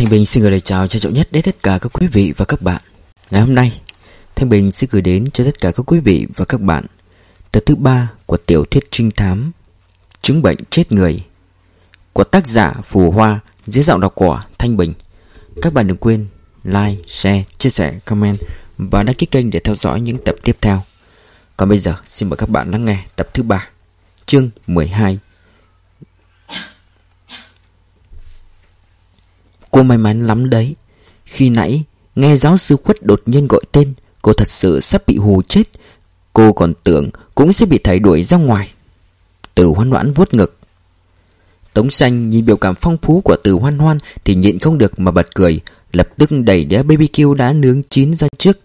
Thanh Bình xin gửi lời chào trân trọng nhất đến tất cả các quý vị và các bạn. Ngày hôm nay Thanh Bình sẽ gửi đến cho tất cả các quý vị và các bạn Tập thứ ba của tiểu thuyết trinh thám Chứng bệnh chết người Của tác giả Phù Hoa dưới giọng đọc của Thanh Bình. Các bạn đừng quên like, share, chia sẻ, comment Và đăng ký kênh để theo dõi những tập tiếp theo. Còn bây giờ xin mời các bạn lắng nghe tập thứ ba Chương 12 Cô may mắn lắm đấy. Khi nãy, nghe giáo sư khuất đột nhiên gọi tên, Cô thật sự sắp bị hù chết. Cô còn tưởng cũng sẽ bị thầy đuổi ra ngoài. Từ hoan hoãn vuốt ngực. Tống xanh nhìn biểu cảm phong phú của từ hoan hoan Thì nhịn không được mà bật cười, Lập tức đẩy đĩa BBQ đã nướng chín ra trước.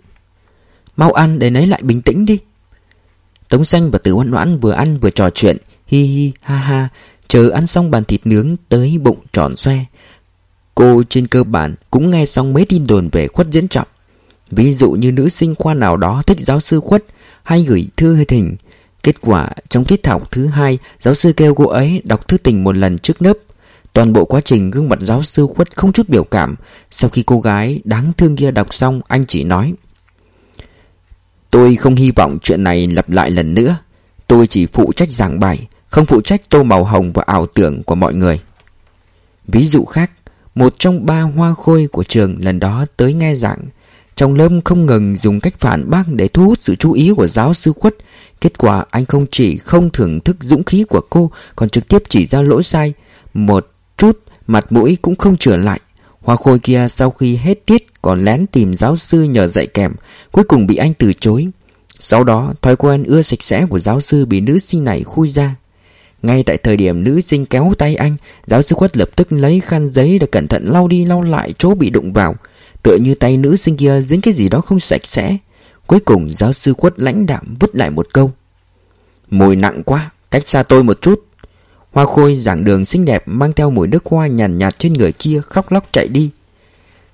Mau ăn, để lấy lại bình tĩnh đi. Tống xanh và từ hoan hoãn vừa ăn vừa trò chuyện, Hi hi ha ha, Chờ ăn xong bàn thịt nướng tới bụng tròn xoe. Cô trên cơ bản cũng nghe xong mấy tin đồn về khuất diễn trọng. Ví dụ như nữ sinh khoa nào đó thích giáo sư khuất Hay gửi thư hơi thỉnh. Kết quả trong tiết học thứ hai, Giáo sư kêu cô ấy đọc thư tình một lần trước lớp. Toàn bộ quá trình gương mặt giáo sư khuất không chút biểu cảm. Sau khi cô gái đáng thương kia đọc xong, Anh chỉ nói, Tôi không hy vọng chuyện này lặp lại lần nữa. Tôi chỉ phụ trách giảng bài, Không phụ trách tô màu hồng và ảo tưởng của mọi người. Ví dụ khác một trong ba hoa khôi của trường lần đó tới nghe giảng. Trong lớp không ngừng dùng cách phản bác để thu hút sự chú ý của giáo sư khuất. Kết quả anh không chỉ không thưởng thức dũng khí của cô, Còn trực tiếp chỉ ra lỗi sai. Một chút mặt mũi cũng không trở lại. Hoa khôi kia sau khi hết tiết còn lén tìm giáo sư nhờ dạy kèm, Cuối cùng bị anh từ chối. Sau đó, thói quen ưa sạch sẽ của giáo sư bị nữ sinh này khui ra ngay tại thời điểm nữ sinh kéo tay anh Giáo sư khuất lập tức lấy khăn giấy Để cẩn thận lau đi lau lại chỗ bị đụng vào. Tựa như tay nữ sinh kia dính cái gì đó không sạch sẽ. Cuối cùng giáo sư khuất lãnh đạm vứt lại một câu. Mùi nặng quá Cách xa tôi một chút. Hoa khôi giảng đường xinh đẹp Mang theo mùi nước hoa nhàn nhạt, nhạt trên người kia Khóc lóc chạy đi.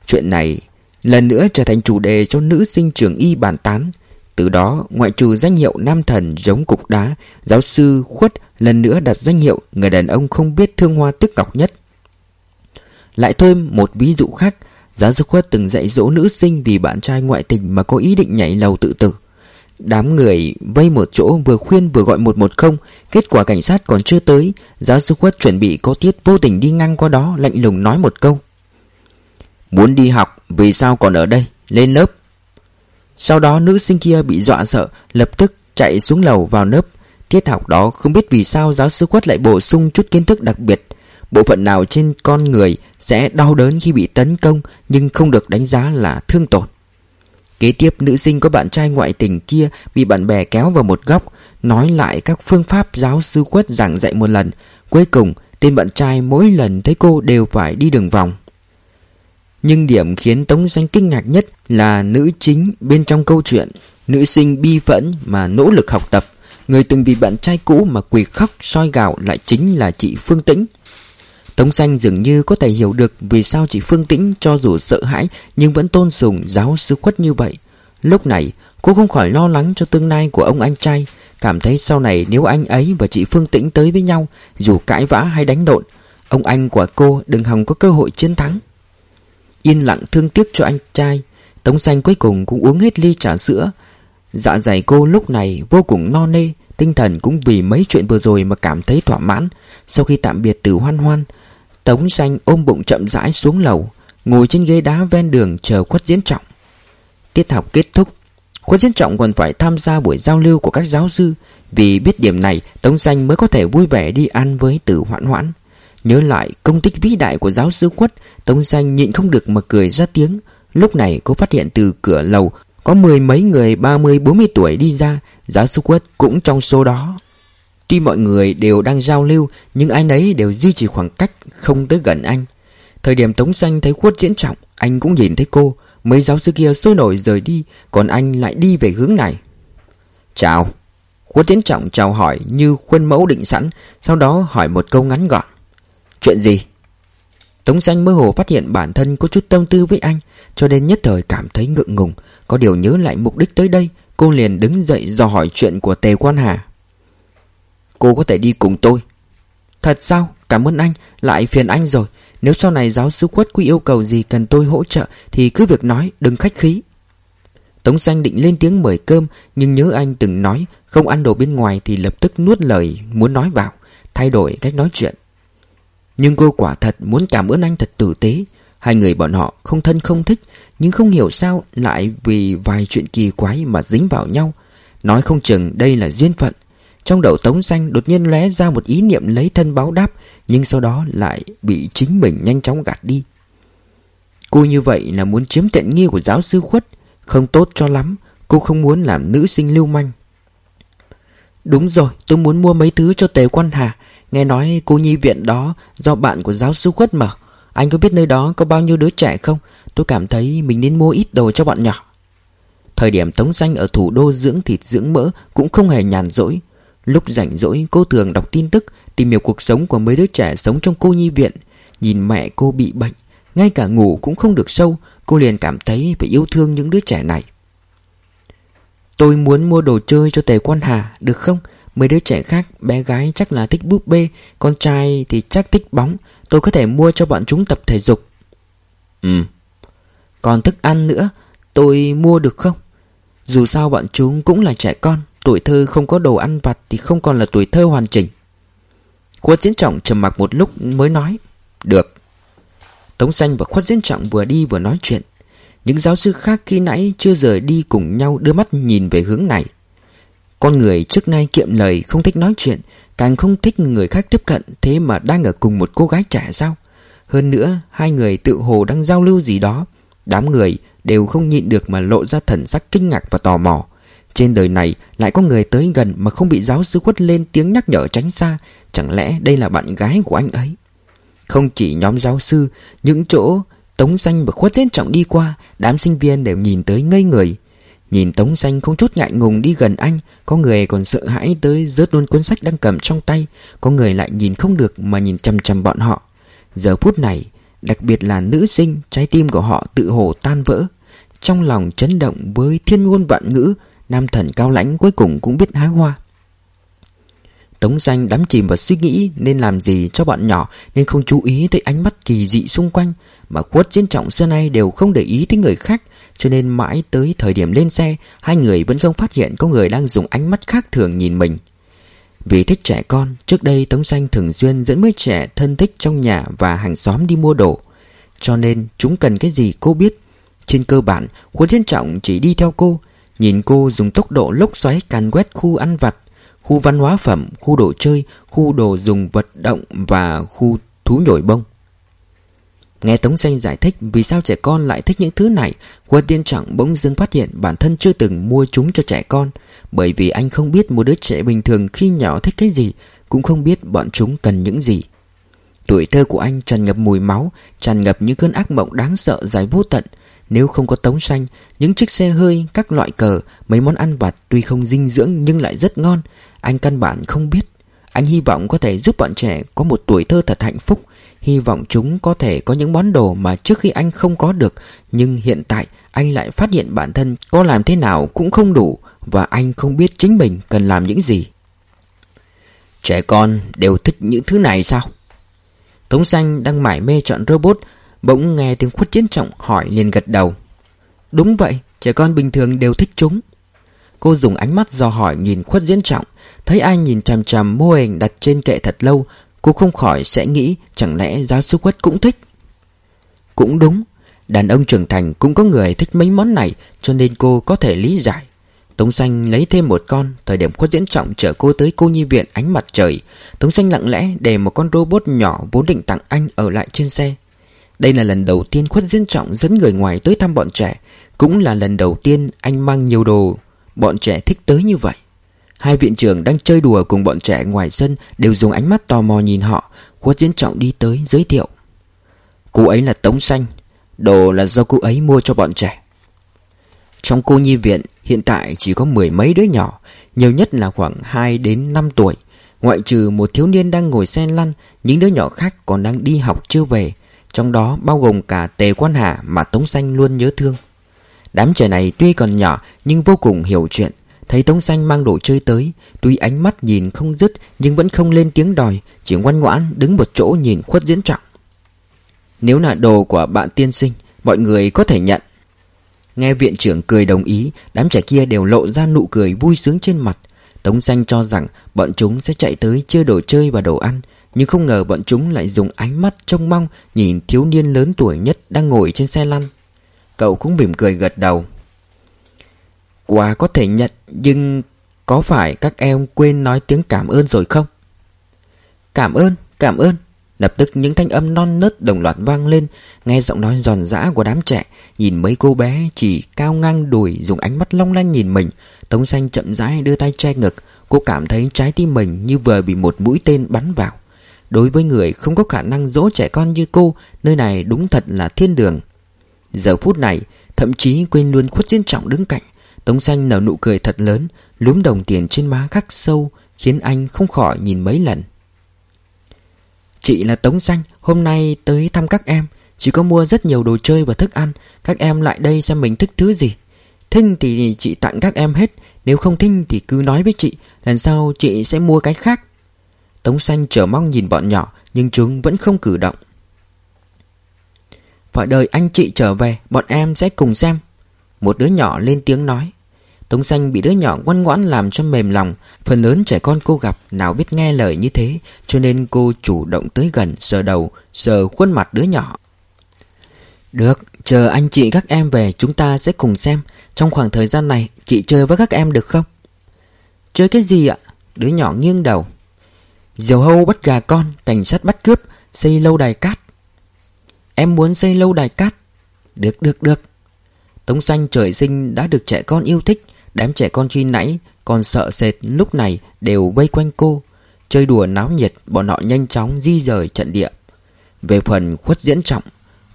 Chuyện này lần nữa trở thành chủ đề cho nữ sinh trường y bàn tán từ đó, ngoại trừ danh hiệu nam thần giống cục đá, giáo sư khuất lần nữa đặt danh hiệu người đàn ông không biết thương hoa tức ngọc nhất. Lại thêm một ví dụ khác, giáo sư khuất từng dạy dỗ nữ sinh vì bạn trai ngoại tình mà có ý định nhảy lầu tự tử. Đám người vây một chỗ vừa khuyên vừa gọi 110 Kết quả cảnh sát còn chưa tới Giáo sư khuất chuẩn bị có tiết vô tình đi ngang qua đó Lạnh lùng nói một câu Muốn đi học Vì sao còn ở đây Lên lớp sau đó nữ sinh kia bị dọa sợ, Lập tức chạy xuống lầu vào lớp. Tiết học đó không biết vì sao giáo sư quất lại bổ sung chút kiến thức đặc biệt. Bộ phận nào trên con người sẽ đau đớn khi bị tấn công Nhưng không được đánh giá là thương tổn. Kế tiếp, nữ sinh có bạn trai ngoại tình kia Bị bạn bè kéo vào một góc, Nói lại các phương pháp giáo sư quất giảng dạy một lần. Cuối cùng, tên bạn trai mỗi lần thấy cô đều phải đi đường vòng nhưng điểm khiến Tống Danh kinh ngạc nhất là nữ chính bên trong câu chuyện Nữ sinh bi phẫn mà nỗ lực học tập Người từng vì bạn trai cũ mà quỳ khóc soi gạo lại chính là chị Phương Tĩnh Tống Xanh dường như có thể hiểu được vì sao chị Phương Tĩnh cho dù sợ hãi nhưng vẫn tôn sùng giáo sư khuất như vậy. Lúc này, cô không khỏi lo lắng cho tương lai của ông anh trai, cảm thấy sau này nếu anh ấy và chị Phương Tĩnh tới với nhau, dù cãi vã hay đánh độn, ông anh của cô đừng hòng có cơ hội chiến thắng. Yên lặng thương tiếc cho anh trai. Tống xanh cuối cùng cũng uống hết ly trà sữa. Dạ dày cô lúc này vô cùng no nê, Tinh thần cũng vì mấy chuyện vừa rồi mà cảm thấy thỏa mãn. Sau khi tạm biệt từ hoan hoan, Tống xanh ôm bụng chậm rãi xuống lầu, Ngồi trên ghế đá ven đường chờ khuất diễn trọng. Tiết học kết thúc. Khuất diễn trọng còn phải tham gia buổi giao lưu của các giáo sư. Vì biết điểm này, Tống xanh mới có thể vui vẻ đi ăn với tử hoãn hoãn. Nhớ lại công tích vĩ đại của giáo sư quất Tống xanh nhịn không được mà cười ra tiếng. Lúc này cô phát hiện từ cửa lầu Có mười mấy người ba mươi, bốn mươi tuổi đi ra. Giáo sư quất cũng trong số đó. Tuy mọi người đều đang giao lưu, Nhưng ai nấy đều duy trì khoảng cách Không tới gần anh. Thời điểm Tống xanh thấy khuất diễn trọng, Anh cũng nhìn thấy cô. Mấy giáo sư kia sôi nổi rời đi, Còn anh lại đi về hướng này. Chào. Khuất diễn trọng chào hỏi như khuôn mẫu định sẵn, Sau đó hỏi một câu ngắn gọn. Chuyện gì? Tống xanh mơ hồ phát hiện bản thân có chút tâm tư với anh Cho nên nhất thời cảm thấy ngượng ngùng Có điều nhớ lại mục đích tới đây Cô liền đứng dậy dò hỏi chuyện của Tề Quan Hà. Cô có thể đi cùng tôi. Thật sao? Cảm ơn anh, lại phiền anh rồi. Nếu sau này giáo sư khuất có yêu cầu gì cần tôi hỗ trợ Thì cứ việc nói, đừng khách khí. Tống xanh định lên tiếng mời cơm Nhưng nhớ anh từng nói Không ăn đồ bên ngoài thì lập tức nuốt lời Muốn nói vào Thay đổi cách nói chuyện. Nhưng cô quả thật muốn cảm ơn anh thật tử tế. Hai người bọn họ không thân không thích, Nhưng không hiểu sao lại vì vài chuyện kỳ quái mà dính vào nhau. Nói không chừng đây là duyên phận. Trong đầu Tống Xanh đột nhiên lóe ra một ý niệm lấy thân báo đáp, Nhưng sau đó lại bị chính mình nhanh chóng gạt đi. Cô như vậy là muốn chiếm tiện nghi của giáo sư khuất. Không tốt cho lắm, Cô không muốn làm nữ sinh lưu manh. Đúng rồi, tôi muốn mua mấy thứ cho Tề Quan Hà. Nghe nói cô nhi viện đó do bạn của giáo sư khuất mở. Anh có biết nơi đó có bao nhiêu đứa trẻ không? Tôi cảm thấy mình nên mua ít đồ cho bọn nhỏ. Thời điểm Tống Xanh ở thủ đô dưỡng thịt dưỡng mỡ Cũng không hề nhàn rỗi. Lúc rảnh rỗi, cô thường đọc tin tức, Tìm hiểu cuộc sống của mấy đứa trẻ sống trong cô nhi viện. Nhìn mẹ cô bị bệnh, Ngay cả ngủ cũng không được sâu, Cô liền cảm thấy phải yêu thương những đứa trẻ này. Tôi muốn mua đồ chơi cho Tề Quan Hà, Được không? Mấy đứa trẻ khác Bé gái chắc là thích búp bê Con trai thì chắc thích bóng. Tôi có thể mua cho bọn chúng tập thể dục. Ừ. Còn thức ăn nữa Tôi mua được không? Dù sao bọn chúng cũng là trẻ con Tuổi thơ không có đồ ăn vặt Thì không còn là tuổi thơ hoàn chỉnh. Khuất diễn trọng trầm mặc một lúc mới nói Được. Tống xanh và khuất diễn trọng vừa đi vừa nói chuyện. Những giáo sư khác khi nãy chưa rời đi cùng nhau đưa mắt nhìn về hướng này con người trước nay kiệm lời không thích nói chuyện Càng không thích người khác tiếp cận Thế mà đang ở cùng một cô gái trẻ sao Hơn nữa Hai người tự hồ đang giao lưu gì đó Đám người đều không nhịn được mà lộ ra thần sắc kinh ngạc và tò mò. Trên đời này lại có người tới gần mà không bị giáo sư khuất lên tiếng nhắc nhở tránh xa, chẳng lẽ đây là bạn gái của anh ấy? Không chỉ nhóm giáo sư, những chỗ Tống Xanh và khuất diễn trọng đi qua, đám sinh viên đều nhìn tới ngây người. Nhìn Tống Xanh không chút ngại ngùng đi gần anh, có người còn sợ hãi tới rớt luôn cuốn sách đang cầm trong tay, có người lại nhìn không được mà nhìn chằm chằm bọn họ. Giờ phút này, Đặc biệt là nữ sinh Trái tim của họ tự hồ tan vỡ. Trong lòng chấn động với thiên ngôn vạn ngữ Nam thần cao lãnh cuối cùng cũng biết hái hoa. Tống danh đắm chìm vào suy nghĩ Nên làm gì cho bọn nhỏ Nên không chú ý tới ánh mắt kỳ dị xung quanh. Mà khuất chiến trọng xưa nay đều không để ý tới người khác Cho nên mãi tới thời điểm lên xe Hai người vẫn không phát hiện có người đang dùng ánh mắt khác thường nhìn mình vì thích trẻ con, trước đây Tống Xanh thường xuyên dẫn mấy trẻ thân thích trong nhà và hàng xóm đi mua đồ. Cho nên chúng cần cái gì cô biết. Trên cơ bản, khuất Chiến Trọng chỉ đi theo cô, nhìn cô dùng tốc độ lốc xoáy càn quét khu ăn vặt, khu văn hóa phẩm, khu đồ chơi, khu đồ dùng vật động và khu thú nhồi bông. Nghe Tống Xanh giải thích vì sao trẻ con lại thích những thứ này, huân Tiên Trọng bỗng dưng phát hiện bản thân chưa từng mua chúng cho trẻ con. Bởi vì anh không biết một đứa trẻ bình thường khi nhỏ thích cái gì Cũng không biết bọn chúng cần những gì. Tuổi thơ của anh tràn ngập mùi máu Tràn ngập những cơn ác mộng đáng sợ dài vô tận. Nếu không có tống xanh Những chiếc xe hơi, các loại cờ Mấy món ăn vặt tuy không dinh dưỡng nhưng lại rất ngon Anh căn bản không biết. Anh hy vọng có thể giúp bọn trẻ có một tuổi thơ thật hạnh phúc Hy vọng chúng có thể có những món đồ mà trước khi anh không có được, Nhưng hiện tại anh lại phát hiện bản thân có làm thế nào cũng không đủ và anh không biết chính mình cần làm những gì. Trẻ con đều thích những thứ này sao? Tống xanh đang mải mê chọn robot, Bỗng nghe tiếng khuất chiến trọng hỏi liền gật đầu. Đúng vậy, Trẻ con bình thường đều thích chúng. Cô dùng ánh mắt dò hỏi nhìn khuất diễn trọng, Thấy anh nhìn chằm chằm mô hình đặt trên kệ thật lâu Cô không khỏi sẽ nghĩ Chẳng lẽ giáo sư quất cũng thích. Cũng đúng, Đàn ông trưởng thành cũng có người thích mấy món này, Cho nên cô có thể lý giải. Tống Xanh lấy thêm một con, Thời điểm khuất diễn trọng chở cô tới cô nhi viện ánh mặt trời, Tống Xanh lặng lẽ để một con robot nhỏ vốn định tặng anh ở lại trên xe. Đây là lần đầu tiên khuất diễn trọng dẫn người ngoài tới thăm bọn trẻ, Cũng là lần đầu tiên anh mang nhiều đồ Bọn trẻ thích tới như vậy. Hai viện trưởng đang chơi đùa cùng bọn trẻ ngoài sân Đều dùng ánh mắt tò mò nhìn họ. Khuất diễn trọng đi tới giới thiệu. Cô ấy là Tống Xanh, Đồ là do cô ấy mua cho bọn trẻ. Trong cô nhi viện, Hiện tại chỉ có mười mấy đứa nhỏ, Nhiều nhất là khoảng 2 đến 5 tuổi. Ngoại trừ một thiếu niên đang ngồi xe lăn, Những đứa nhỏ khác còn đang đi học chưa về. Trong đó bao gồm cả Tề Quan Hà Mà Tống Xanh luôn nhớ thương. Đám trẻ này tuy còn nhỏ Nhưng vô cùng hiểu chuyện. Thấy Tống Xanh mang đồ chơi tới, Tuy ánh mắt nhìn không dứt Nhưng vẫn không lên tiếng đòi, Chỉ ngoan ngoãn đứng một chỗ nhìn khuất diễn trọng. Nếu là đồ của bạn tiên sinh, Mọi người có thể nhận. Nghe viện trưởng cười đồng ý, Đám trẻ kia đều lộ ra nụ cười vui sướng trên mặt. Tống Xanh cho rằng bọn chúng sẽ chạy tới chơi đồ chơi và đồ ăn, Nhưng không ngờ bọn chúng lại dùng ánh mắt trông mong Nhìn thiếu niên lớn tuổi nhất đang ngồi trên xe lăn. Cậu cũng mỉm cười gật đầu. Quà có thể nhận Nhưng có phải các em quên nói tiếng cảm ơn rồi không? Cảm ơn, cảm ơn. Lập tức những thanh âm non nớt đồng loạt vang lên Nghe giọng nói giòn giã của đám trẻ. Nhìn mấy cô bé chỉ cao ngang đùi Dùng ánh mắt long lanh nhìn mình. Tống xanh chậm rãi đưa tay che ngực. Cô cảm thấy trái tim mình như vừa bị một mũi tên bắn vào. Đối với người không có khả năng dỗ trẻ con như cô Nơi này đúng thật là thiên đường. Giờ phút này Thậm chí quên luôn khuất diễn trọng đứng cạnh. Tống xanh nở nụ cười thật lớn, Lúm đồng tiền trên má khắc sâu, Khiến anh không khỏi nhìn mấy lần. Chị là Tống Xanh, Hôm nay tới thăm các em Chỉ có mua rất nhiều đồ chơi và thức ăn, Các em lại đây xem mình thích thứ gì. Thích thì chị tặng các em hết, Nếu không thích thì cứ nói với chị, Lần sau chị sẽ mua cái khác. Tống Xanh chờ mong nhìn bọn nhỏ, Nhưng chúng vẫn không cử động. Phải đợi anh chị trở về, Bọn em sẽ cùng xem. Một đứa nhỏ lên tiếng nói. Tống xanh bị đứa nhỏ ngoan ngoãn làm cho mềm lòng Phần lớn trẻ con cô gặp nào biết nghe lời như thế Cho nên cô chủ động tới gần sờ đầu Sờ khuôn mặt đứa nhỏ. Được, chờ anh chị các em về chúng ta sẽ cùng xem. Trong khoảng thời gian này chị chơi với các em được không? Chơi cái gì ạ? Đứa nhỏ nghiêng đầu. Diều hâu bắt gà con, cảnh sát bắt cướp Xây lâu đài cát. Em muốn xây lâu đài cát. Được, được, được. Tống xanh trời sinh đã được trẻ con yêu thích, Đám trẻ con khi nãy còn sợ sệt lúc này đều vây quanh cô, Chơi đùa náo nhiệt, bọn họ nhanh chóng di rời trận địa Về phần khuất diễn trọng,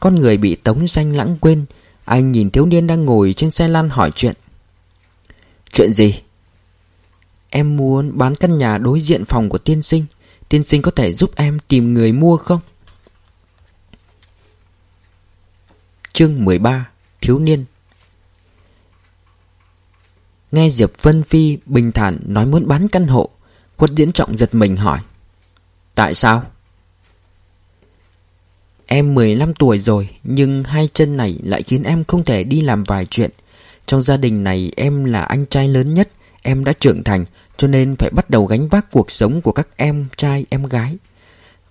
Con người bị tống xanh lãng quên, Anh nhìn thiếu niên đang ngồi trên xe lăn hỏi chuyện Chuyện gì? Em muốn bán căn nhà đối diện phòng của tiên sinh Tiên sinh có thể giúp em tìm người mua không? Chương 13 Thiếu niên Nghe Diệp Vân Phi bình thản nói muốn bán căn hộ, Khuất Diễn Trọng giật mình hỏi, Tại sao? Em 15 tuổi rồi, Nhưng hai chân này lại khiến em không thể đi làm vài chuyện. Trong gia đình này em là anh trai lớn nhất, Em đã trưởng thành, Cho nên phải bắt đầu gánh vác cuộc sống của các em trai, em gái.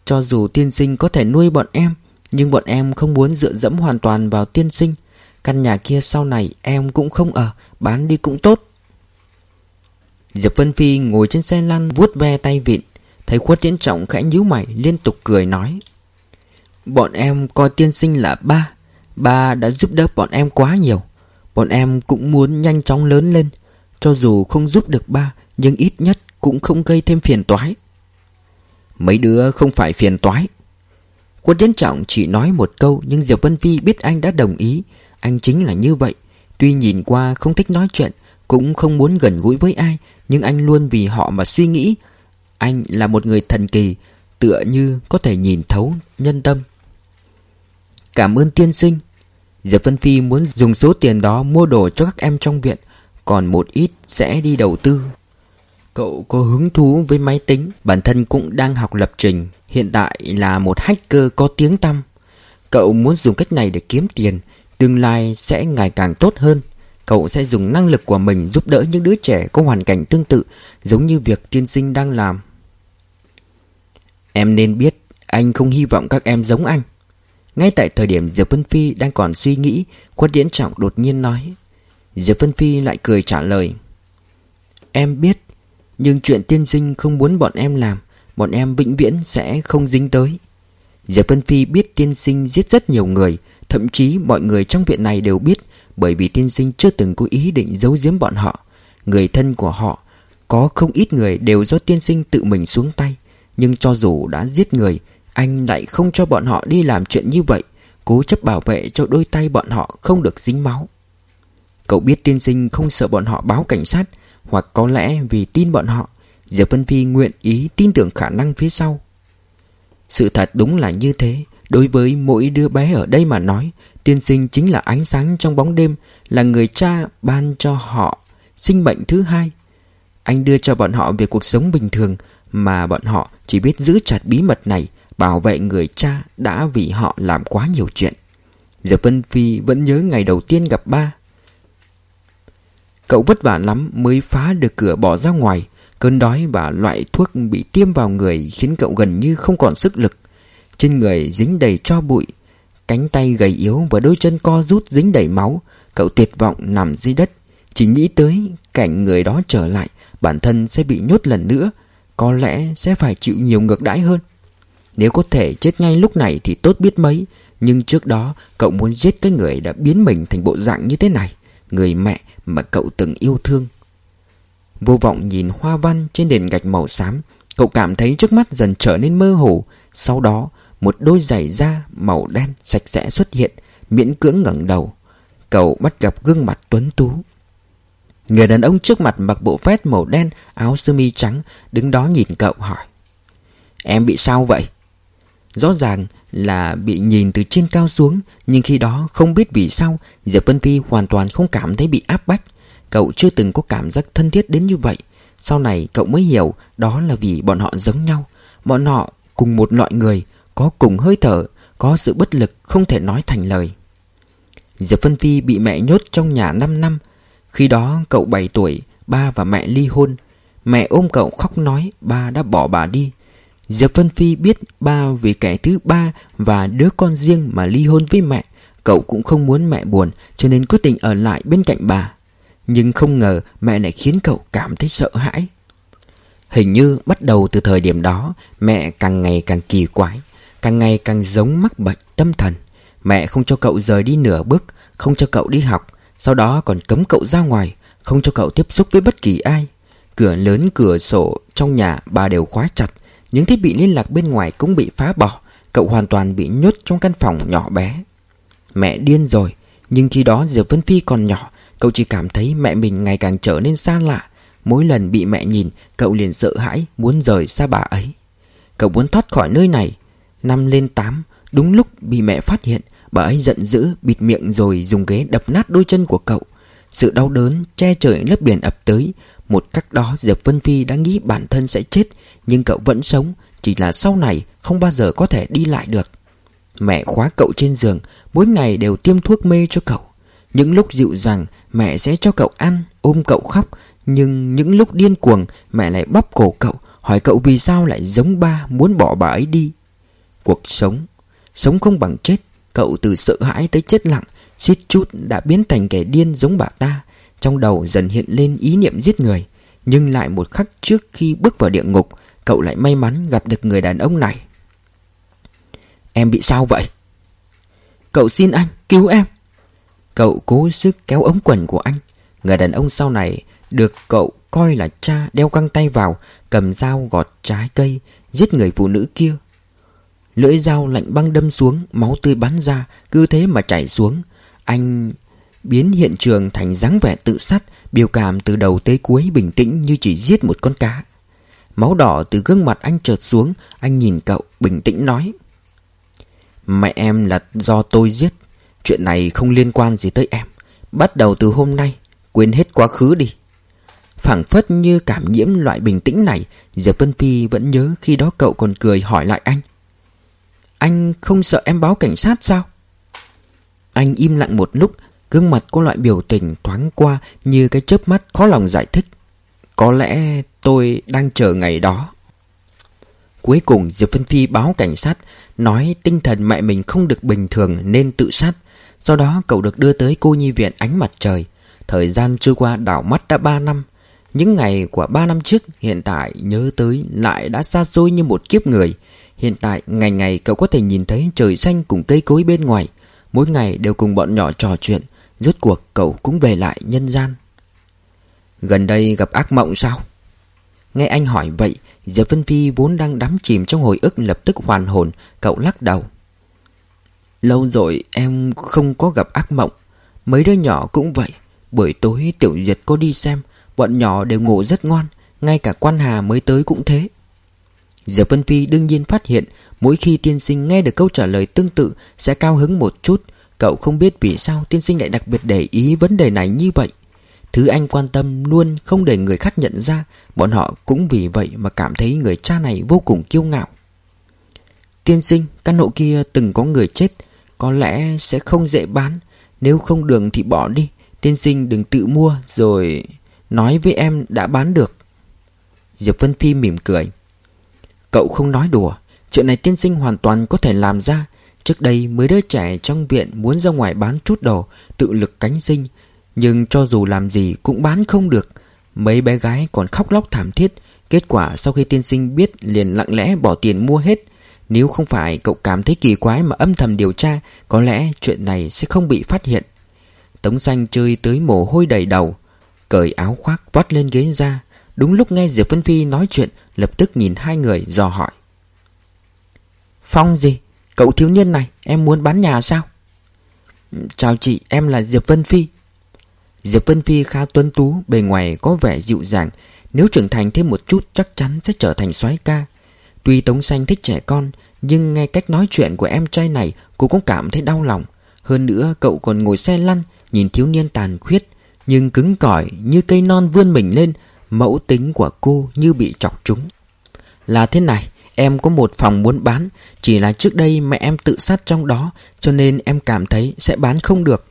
Cho dù tiên sinh có thể nuôi bọn em, Nhưng bọn em không muốn dựa dẫm hoàn toàn vào tiên sinh. Căn nhà kia sau này em cũng không ở, Bán đi cũng tốt. Diệp Vân Phi ngồi trên xe lăn vuốt ve tay vịn. Thấy khuất diễn trọng khẽ nhíu mày, liên tục cười nói. Bọn em coi tiên sinh là ba. Ba đã giúp đỡ bọn em quá nhiều. Bọn em cũng muốn nhanh chóng lớn lên. Cho dù không giúp được ba, Nhưng ít nhất cũng không gây thêm phiền toái. Mấy đứa không phải phiền toái. Quân Diễn Trọng chỉ nói một câu, Nhưng Diệp Vân Phi biết anh đã đồng ý. Anh chính là như vậy. Tuy nhìn qua không thích nói chuyện, Cũng không muốn gần gũi với ai nhưng anh luôn vì họ mà suy nghĩ. Anh là một người thần kỳ, Tựa như có thể nhìn thấu nhân tâm. Cảm ơn tiên sinh. Diệp Vân Phi muốn dùng số tiền đó mua đồ cho các em trong viện, Còn một ít sẽ đi đầu tư. Cậu có hứng thú với máy tính? Bản thân cũng đang học lập trình, Hiện tại là một hacker có tiếng tăm. Cậu muốn dùng cách này để kiếm tiền, Tương lai sẽ ngày càng tốt hơn. Cậu sẽ dùng năng lực của mình giúp đỡ những đứa trẻ có hoàn cảnh tương tự, Giống như việc tiên sinh đang làm. Em nên biết, anh không hy vọng các em giống anh. Ngay tại thời điểm Diệp Vân Phi đang còn suy nghĩ, Khuất Điển Trọng đột nhiên nói. Diệp Vân Phi lại cười trả lời. Em biết, Nhưng chuyện tiên sinh không muốn bọn em làm, Bọn em vĩnh viễn sẽ không dính tới. Diệp Vân Phi biết tiên sinh giết rất nhiều người, Thậm chí mọi người trong viện này đều biết bởi vì tiên sinh chưa từng có ý định giấu giếm bọn họ. Người thân của họ, Có không ít người đều do tiên sinh tự mình xuống tay. Nhưng cho dù đã giết người, Anh lại không cho bọn họ đi làm chuyện như vậy, Cố chấp bảo vệ cho đôi tay bọn họ không được dính máu. Cậu biết tiên sinh không sợ bọn họ báo cảnh sát, Hoặc có lẽ vì tin bọn họ. Diệp Vân Phi nguyện ý tin tưởng khả năng phía sau. Sự thật đúng là như thế. Đối với mỗi đứa bé ở đây mà nói Tiên sinh chính là ánh sáng trong bóng đêm Là người cha ban cho họ sinh mệnh thứ hai. Anh đưa cho bọn họ về cuộc sống bình thường mà bọn họ chỉ biết giữ chặt bí mật này, bảo vệ người cha đã vì họ làm quá nhiều chuyện. Diệp Vân Phi vẫn nhớ ngày đầu tiên gặp ba. Cậu vất vả lắm mới phá được cửa bỏ ra ngoài. Cơn đói và loại thuốc bị tiêm vào người khiến cậu gần như không còn sức lực. Trên người dính đầy cho bụi, cánh tay gầy yếu và đôi chân co rút dính đầy máu. Cậu tuyệt vọng nằm dưới đất, chỉ nghĩ tới cảnh người đó trở lại, bản thân sẽ bị nhốt lần nữa, có lẽ sẽ phải chịu nhiều ngược đãi hơn. Nếu có thể chết ngay lúc này thì tốt biết mấy, nhưng trước đó cậu muốn giết cái người đã biến mình thành bộ dạng như thế này, người mẹ mà cậu từng yêu thương. Vô vọng nhìn hoa văn trên nền gạch màu xám, cậu cảm thấy trước mắt dần trở nên mơ hồ, sau đó một đôi giày da màu đen sạch sẽ xuất hiện, miễn cưỡng ngẩng đầu. Cậu bắt gặp gương mặt tuấn tú. Người đàn ông trước mặt mặc bộ vest màu đen, áo sơ mi trắng, đứng đó nhìn cậu hỏi. Em bị sao vậy? Rõ ràng là bị nhìn từ trên cao xuống Nhưng khi đó không biết vì sao Diệp Vân Phi hoàn toàn không cảm thấy bị áp bách Cậu chưa từng có cảm giác thân thiết đến như vậy Sau này cậu mới hiểu Đó là vì bọn họ giống nhau Bọn họ cùng một loại người có cùng hơi thở Có sự bất lực không thể nói thành lời Diệp Vân Phi bị mẹ nhốt trong nhà 5 năm Khi đó cậu 7 tuổi Ba và mẹ ly hôn Mẹ ôm cậu khóc nói Ba đã bỏ bà đi Diệp Vân Phi biết ba vì kẻ thứ ba và đứa con riêng mà ly hôn với mẹ. Cậu cũng không muốn mẹ buồn cho nên quyết định ở lại bên cạnh bà. Nhưng không ngờ mẹ lại khiến cậu cảm thấy sợ hãi. Hình như bắt đầu từ thời điểm đó mẹ càng ngày càng kỳ quái, càng ngày càng giống mắc bệnh tâm thần. Mẹ không cho cậu rời đi nửa bước, không cho cậu đi học, sau đó còn cấm cậu ra ngoài, không cho cậu tiếp xúc với bất kỳ ai. Cửa lớn cửa sổ trong nhà bà đều khóa chặt những thiết bị liên lạc bên ngoài cũng bị phá bỏ Cậu hoàn toàn bị nhốt trong căn phòng nhỏ bé Mẹ điên rồi Nhưng khi đó Diệp Vân Phi còn nhỏ Cậu chỉ cảm thấy mẹ mình ngày càng trở nên xa lạ Mỗi lần bị mẹ nhìn Cậu liền sợ hãi muốn rời xa bà ấy Cậu muốn thoát khỏi nơi này Năm lên tám, Đúng lúc bị mẹ phát hiện, Bà ấy giận dữ, bịt miệng rồi dùng ghế đập nát đôi chân của cậu. Sự đau đớn che trời lấp biển ập tới, Một cách đó Diệp Vân Phi đã nghĩ bản thân sẽ chết, nhưng cậu vẫn sống, Chỉ là sau này không bao giờ có thể đi lại được. Mẹ khóa cậu trên giường, Mỗi ngày đều tiêm thuốc mê cho cậu. Những lúc dịu dàng, Mẹ sẽ cho cậu ăn, Ôm cậu khóc, Nhưng những lúc điên cuồng, Mẹ lại bóp cổ cậu, Hỏi cậu vì sao lại giống ba Muốn bỏ bà ấy đi. Cuộc sống. Sống không bằng chết, Cậu từ sợ hãi tới chết lặng, suýt chút đã biến thành kẻ điên giống bà ta. Trong đầu dần hiện lên ý niệm giết người, Nhưng lại một khắc trước khi bước vào địa ngục, Cậu lại may mắn gặp được người đàn ông này. Em bị sao vậy? Cậu xin anh cứu em. Cậu cố sức kéo ống quần của anh. Người đàn ông sau này Được cậu coi là cha đeo găng tay vào, Cầm dao gọt trái cây, Giết người phụ nữ kia. Lưỡi dao lạnh băng đâm xuống, Máu tươi bắn ra, Cứ thế mà chảy xuống. Anh biến hiện trường thành dáng vẻ tự sát, Biểu cảm từ đầu tới cuối bình tĩnh như chỉ giết một con cá. Máu đỏ từ gương mặt anh trượt xuống, Anh nhìn cậu bình tĩnh nói, Mẹ em là do tôi giết. Chuyện này không liên quan gì tới em. Bắt đầu từ hôm nay, Quên hết quá khứ đi. Phảng phất như cảm nhiễm loại bình tĩnh này, Diệp Vân Phi vẫn nhớ khi đó cậu còn cười hỏi lại anh anh không sợ em báo cảnh sát sao? Anh im lặng một lúc, Gương mặt có loại biểu tình thoáng qua Như cái chớp mắt khó lòng giải thích. Có lẽ tôi đang chờ ngày đó. Cuối cùng, Diệp Vân Phi báo cảnh sát, Nói tinh thần mẹ mình không được bình thường nên tự sát. Sau đó, cậu được đưa tới cô nhi viện ánh mặt trời. Thời gian trôi qua đảo mắt đã 3 năm. Những ngày của 3 năm trước, hiện tại nhớ tới lại đã xa xôi như một kiếp người. Hiện tại, ngày ngày cậu có thể nhìn thấy trời xanh cùng cây cối bên ngoài. Mỗi ngày đều cùng bọn nhỏ trò chuyện. Rốt cuộc, cậu cũng về lại nhân gian. Gần đây gặp ác mộng sao? Nghe anh hỏi vậy, Diệp Vân Phi vốn đang đắm chìm trong hồi ức lập tức hoàn hồn. Cậu lắc đầu. Lâu rồi em không có gặp ác mộng. Mấy đứa nhỏ cũng vậy. Buổi tối tiểu diệt có đi xem. Bọn nhỏ đều ngủ rất ngon. Ngay cả quan hà mới tới cũng thế. Diệp Vân Phi đương nhiên phát hiện Mỗi khi tiên sinh nghe được câu trả lời tương tự Sẽ cao hứng một chút. Cậu không biết vì sao tiên sinh lại đặc biệt để ý vấn đề này như vậy. Thứ anh quan tâm luôn không để người khác nhận ra Bọn họ cũng vì vậy mà cảm thấy người cha này vô cùng kiêu ngạo. Tiên sinh, căn hộ kia từng có người chết Có lẽ sẽ không dễ bán. Nếu không đường thì bỏ đi Tiên sinh đừng tự mua rồi Nói với em đã bán được. Diệp Vân Phi mỉm cười. Cậu không nói đùa. Chuyện này tiên sinh hoàn toàn có thể làm ra. Trước đây mấy đứa trẻ trong viện muốn ra ngoài bán chút đồ, Tự lực cánh sinh. Nhưng cho dù làm gì cũng bán không được. Mấy bé gái còn khóc lóc thảm thiết. Kết quả sau khi tiên sinh biết liền lặng lẽ bỏ tiền mua hết. Nếu không phải cậu cảm thấy kỳ quái mà âm thầm điều tra, Có lẽ chuyện này sẽ không bị phát hiện. Tống xanh chơi tới mồ hôi đầy đầu, Cởi áo khoác vót lên ghế ra. Đúng lúc nghe Diệp Vân Phi nói chuyện, Lập tức nhìn hai người dò hỏi. Phong gì? Cậu thiếu niên này, em muốn bán nhà sao? Chào chị, em là Diệp Vân Phi. Diệp Vân Phi khá tuấn tú, Bề ngoài có vẻ dịu dàng. Nếu trưởng thành thêm một chút, chắc chắn sẽ trở thành soái ca. Tuy Tống Xanh thích trẻ con, Nhưng nghe cách nói chuyện của em trai này, Cô cũng cảm thấy đau lòng. Hơn nữa, cậu còn ngồi xe lăn, Nhìn thiếu niên tàn khuyết, Nhưng cứng cỏi như cây non vươn mình lên Mẫu tính của cô như bị chọc trúng Là thế này, Em có một phòng muốn bán, Chỉ là trước đây mẹ em tự sát trong đó, Cho nên em cảm thấy sẽ bán không được.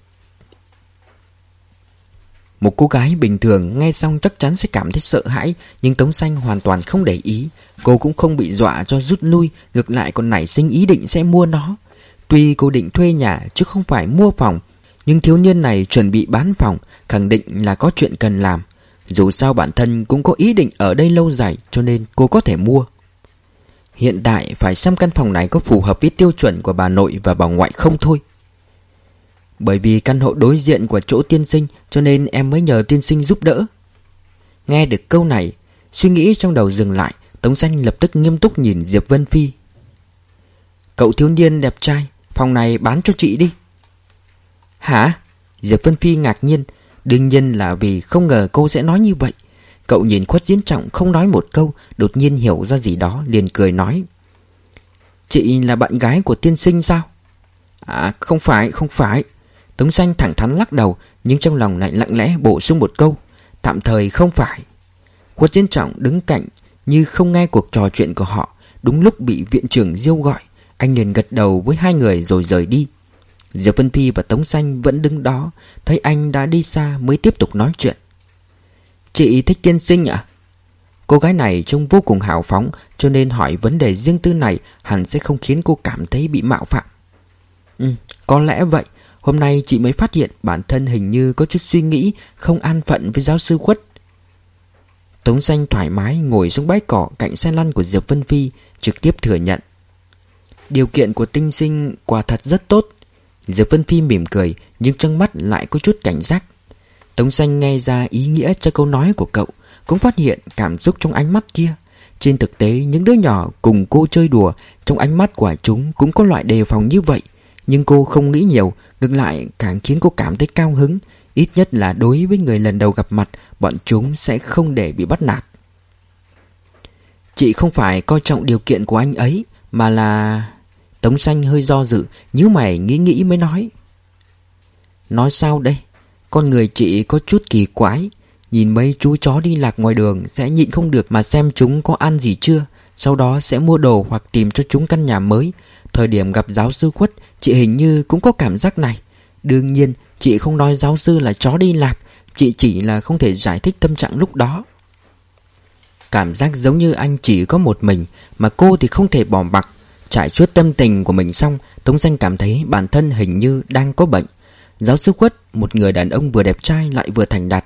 Một cô gái bình thường nghe xong chắc chắn sẽ cảm thấy sợ hãi, Nhưng Tống Xanh hoàn toàn không để ý. Cô cũng không bị dọa cho rút lui, Ngược lại còn nảy sinh ý định sẽ mua nó. Tuy cô định thuê nhà chứ không phải mua phòng, Nhưng thiếu niên này chuẩn bị bán phòng, Khẳng định là có chuyện cần làm. Dù sao bản thân cũng có ý định ở đây lâu dài, Cho nên cô có thể mua. Hiện tại phải xem căn phòng này có phù hợp với tiêu chuẩn của bà nội và bà ngoại không thôi. Bởi vì căn hộ đối diện của chỗ tiên sinh, Cho nên em mới nhờ tiên sinh giúp đỡ. Nghe được câu này, Suy nghĩ trong đầu dừng lại, Tống xanh lập tức nghiêm túc nhìn Diệp Vân Phi. Cậu thiếu niên đẹp trai, Phòng này bán cho chị đi. Hả? Diệp Vân Phi ngạc nhiên Đương nhiên là vì không ngờ cô sẽ nói như vậy. Cậu nhìn khuất diễn trọng không nói một câu, Đột nhiên hiểu ra gì đó, liền cười nói. Chị là bạn gái của tiên sinh sao? À không phải không phải. Tống xanh thẳng thắn lắc đầu, Nhưng trong lòng lại lặng lẽ bổ sung một câu. Tạm thời không phải. Khuất diễn trọng đứng cạnh, Như không nghe cuộc trò chuyện của họ. Đúng lúc bị viện trưởng diêu gọi, Anh liền gật đầu với hai người rồi rời đi. Diệp Vân Phi và Tống Xanh vẫn đứng đó Thấy anh đã đi xa mới tiếp tục nói chuyện. Chị thích tiên sinh ạ? Cô gái này trông vô cùng hào phóng Cho nên hỏi vấn đề riêng tư này Hẳn sẽ không khiến cô cảm thấy bị mạo phạm. Ừ, có lẽ vậy. Hôm nay chị mới phát hiện bản thân hình như có chút suy nghĩ Không an phận với giáo sư khuất. Tống xanh thoải mái ngồi xuống bãi cỏ cạnh xe lăn của Diệp Vân Phi Trực tiếp thừa nhận. Điều kiện của tinh sinh quả thật rất tốt. Diệp Vân Phi mỉm cười, Nhưng trong mắt lại có chút cảnh giác. Tống xanh nghe ra ý nghĩa cho câu nói của cậu, Cũng phát hiện cảm xúc trong ánh mắt kia. Trên thực tế, những đứa nhỏ cùng cô chơi đùa, Trong ánh mắt của chúng cũng có loại đề phòng như vậy. Nhưng cô không nghĩ nhiều, Ngược lại càng khiến cô cảm thấy cao hứng. Ít nhất là đối với người lần đầu gặp mặt, Bọn chúng sẽ không để bị bắt nạt. Chị không phải coi trọng điều kiện của anh ấy, Mà là... Tống xanh hơi do dự, nhíu mày nghĩ nghĩ mới nói. Nói sao đây? Con người chị có chút kỳ quái. Nhìn mấy chú chó đi lạc ngoài đường Sẽ nhịn không được mà xem chúng có ăn gì chưa. Sau đó sẽ mua đồ hoặc tìm cho chúng căn nhà mới. Thời điểm gặp giáo sư khuất, Chị hình như cũng có cảm giác này. Đương nhiên, chị không nói giáo sư là chó đi lạc. Chị chỉ là không thể giải thích tâm trạng lúc đó. Cảm giác giống như anh chỉ có một mình, Mà cô thì không thể bỏ mặc. Trải chuốt tâm tình của mình xong Tống Danh cảm thấy bản thân hình như đang có bệnh. Giáo sư Quất, một người đàn ông vừa đẹp trai lại vừa thành đạt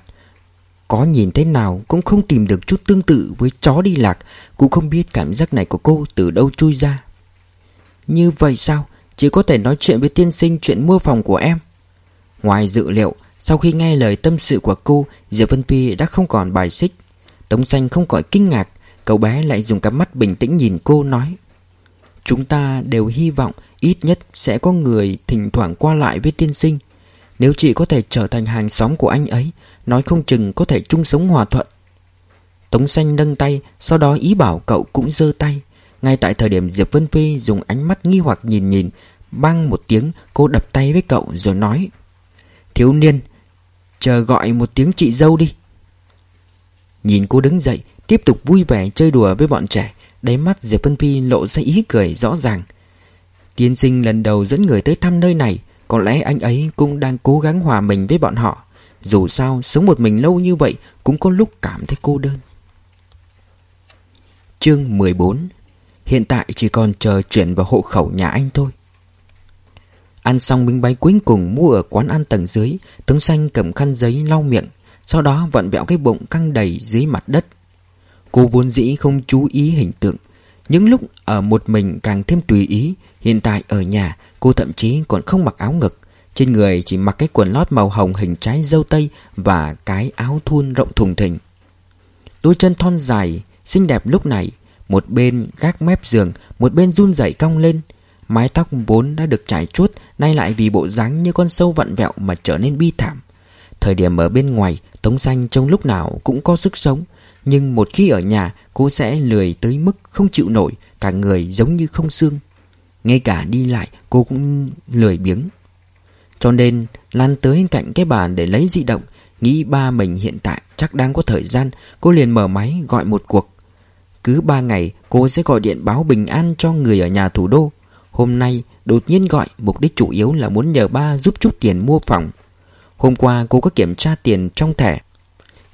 Có nhìn thế nào cũng không tìm được chút tương tự với chó đi lạc Cũng không biết cảm giác này của cô từ đâu chui ra. Như vậy sao? Chỉ có thể nói chuyện với tiên sinh chuyện mua phòng của em. Ngoài dự liệu Sau khi nghe lời tâm sự của cô Diệp Vân Phi đã không còn bài xích. Tống xanh không khỏi kinh ngạc Cậu bé lại dùng cặp mắt bình tĩnh nhìn cô nói Chúng ta đều hy vọng Ít nhất sẽ có người thỉnh thoảng qua lại với tiên sinh. Nếu chị có thể trở thành hàng xóm của anh ấy, Nói không chừng có thể chung sống hòa thuận. Tống xanh nâng tay, Sau đó ý bảo cậu cũng giơ tay. Ngay tại thời điểm Diệp Vân Phi dùng ánh mắt nghi hoặc nhìn nhìn Băng một tiếng, cô đập tay với cậu rồi nói, Thiếu niên, chờ gọi một tiếng chị dâu đi. Nhìn cô đứng dậy, Tiếp tục vui vẻ chơi đùa với bọn trẻ. Đáy mắt Diệp Vân Phi lộ ra ý cười rõ ràng. Tiên sinh lần đầu dẫn người tới thăm nơi này, Có lẽ anh ấy cũng đang cố gắng hòa mình với bọn họ. Dù sao, sống một mình lâu như vậy Cũng có lúc cảm thấy cô đơn. Chương 14 Hiện tại chỉ còn chờ chuyển vào hộ khẩu nhà anh thôi. Ăn xong miếng bánh cuối cùng mua ở quán ăn tầng dưới, Tống xanh cầm khăn giấy lau miệng, Sau đó vặn vẹo cái bụng căng đầy dưới mặt đất. Cô vốn dĩ không chú ý hình tượng. Những lúc ở một mình càng thêm tùy ý, Hiện tại ở nhà, cô thậm chí còn không mặc áo ngực. Trên người chỉ mặc cái quần lót màu hồng hình trái dâu tây Và cái áo thun rộng thùng thình. Đôi chân thon dài, Xinh đẹp lúc này, Một bên gác mép giường, Một bên run rẩy cong lên. Mái tóc vốn đã được trải chuốt, Nay lại vì bộ dáng như con sâu vặn vẹo Mà trở nên bi thảm. Thời điểm ở bên ngoài, Tống xanh trong lúc nào cũng có sức sống. Nhưng một khi ở nhà, Cô sẽ lười tới mức không chịu nổi, Cả người giống như không xương. Ngay cả đi lại, cô cũng lười biếng. Cho nên, Lan tới cạnh cái bàn để lấy di động, Nghĩ ba mình hiện tại chắc đang có thời gian, Cô liền mở máy gọi một cuộc. Cứ ba ngày, cô sẽ gọi điện báo bình an cho người ở nhà thủ đô. Hôm nay, đột nhiên gọi, mục đích chủ yếu là muốn nhờ ba giúp chút tiền mua phòng. Hôm qua, cô có kiểm tra tiền trong thẻ.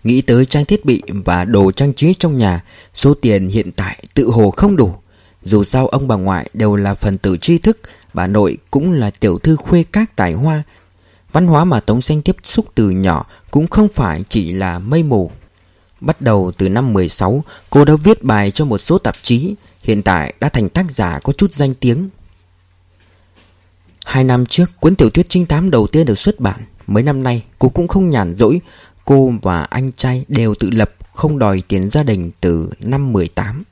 Nghĩ tới trang thiết bị và đồ trang trí trong nhà, Số tiền hiện tại tự hồ không đủ. Dù sao ông bà ngoại đều là phần tử tri thức, Bà nội cũng là tiểu thư khuê các tài hoa. Văn hóa mà Tống Xanh tiếp xúc từ nhỏ Cũng không phải chỉ là mây mù. Bắt đầu từ năm 16 Cô đã viết bài cho một số tạp chí, Hiện tại đã thành tác giả có chút danh tiếng. Hai năm trước, cuốn tiểu thuyết trinh tám đầu tiên được xuất bản. Mấy năm nay, cô cũng không nhàn rỗi Cô và anh trai đều tự lập Không đòi tiền gia đình từ năm 18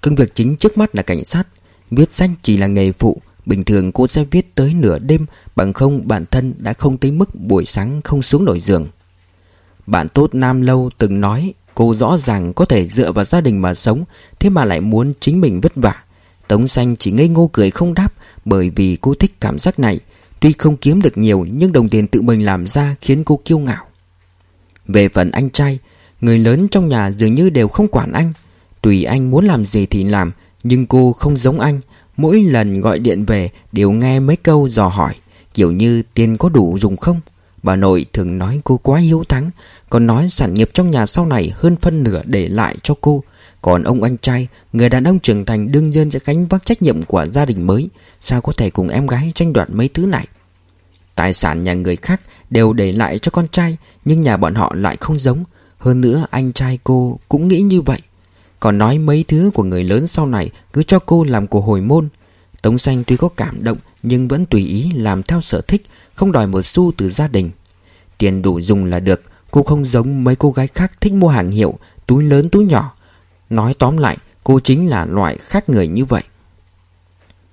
Công việc chính trước mắt là cảnh sát, Viết sách chỉ là nghề phụ Bình thường cô sẽ viết tới nửa đêm, Bằng không bản thân đã không tới mức buổi sáng không xuống nổi giường. Bạn tốt Nam Lâu từng nói, Cô rõ ràng có thể dựa vào gia đình mà sống, Thế mà lại muốn chính mình vất vả. Tống xanh chỉ ngây ngô cười không đáp, Bởi vì cô thích cảm giác này. Tuy không kiếm được nhiều, Nhưng đồng tiền tự mình làm ra khiến cô kiêu ngạo. Về phần anh trai, Người lớn trong nhà dường như đều không quản anh. Tùy anh muốn làm gì thì làm, Nhưng cô không giống anh. Mỗi lần gọi điện về Đều nghe mấy câu dò hỏi, Kiểu như tiền có đủ dùng không? Bà nội thường nói cô quá hiếu thắng, Còn nói sản nghiệp trong nhà sau này Hơn phân nửa để lại cho cô. Còn ông anh trai, Người đàn ông trưởng thành đương nhiên sẽ gánh vác trách nhiệm của gia đình mới. Sao có thể cùng em gái tranh đoạt mấy thứ này? Tài sản nhà người khác đều để lại cho con trai, Nhưng nhà bọn họ lại không giống. Hơn nữa, anh trai cô cũng nghĩ như vậy. Còn nói mấy thứ của người lớn sau này Cứ cho cô làm của hồi môn. Tống xanh tuy có cảm động, Nhưng vẫn tùy ý làm theo sở thích, Không đòi một xu từ gia đình. Tiền đủ dùng là được, Cô không giống mấy cô gái khác thích mua hàng hiệu, Túi lớn túi nhỏ. Nói tóm lại, cô chính là loại khác người như vậy.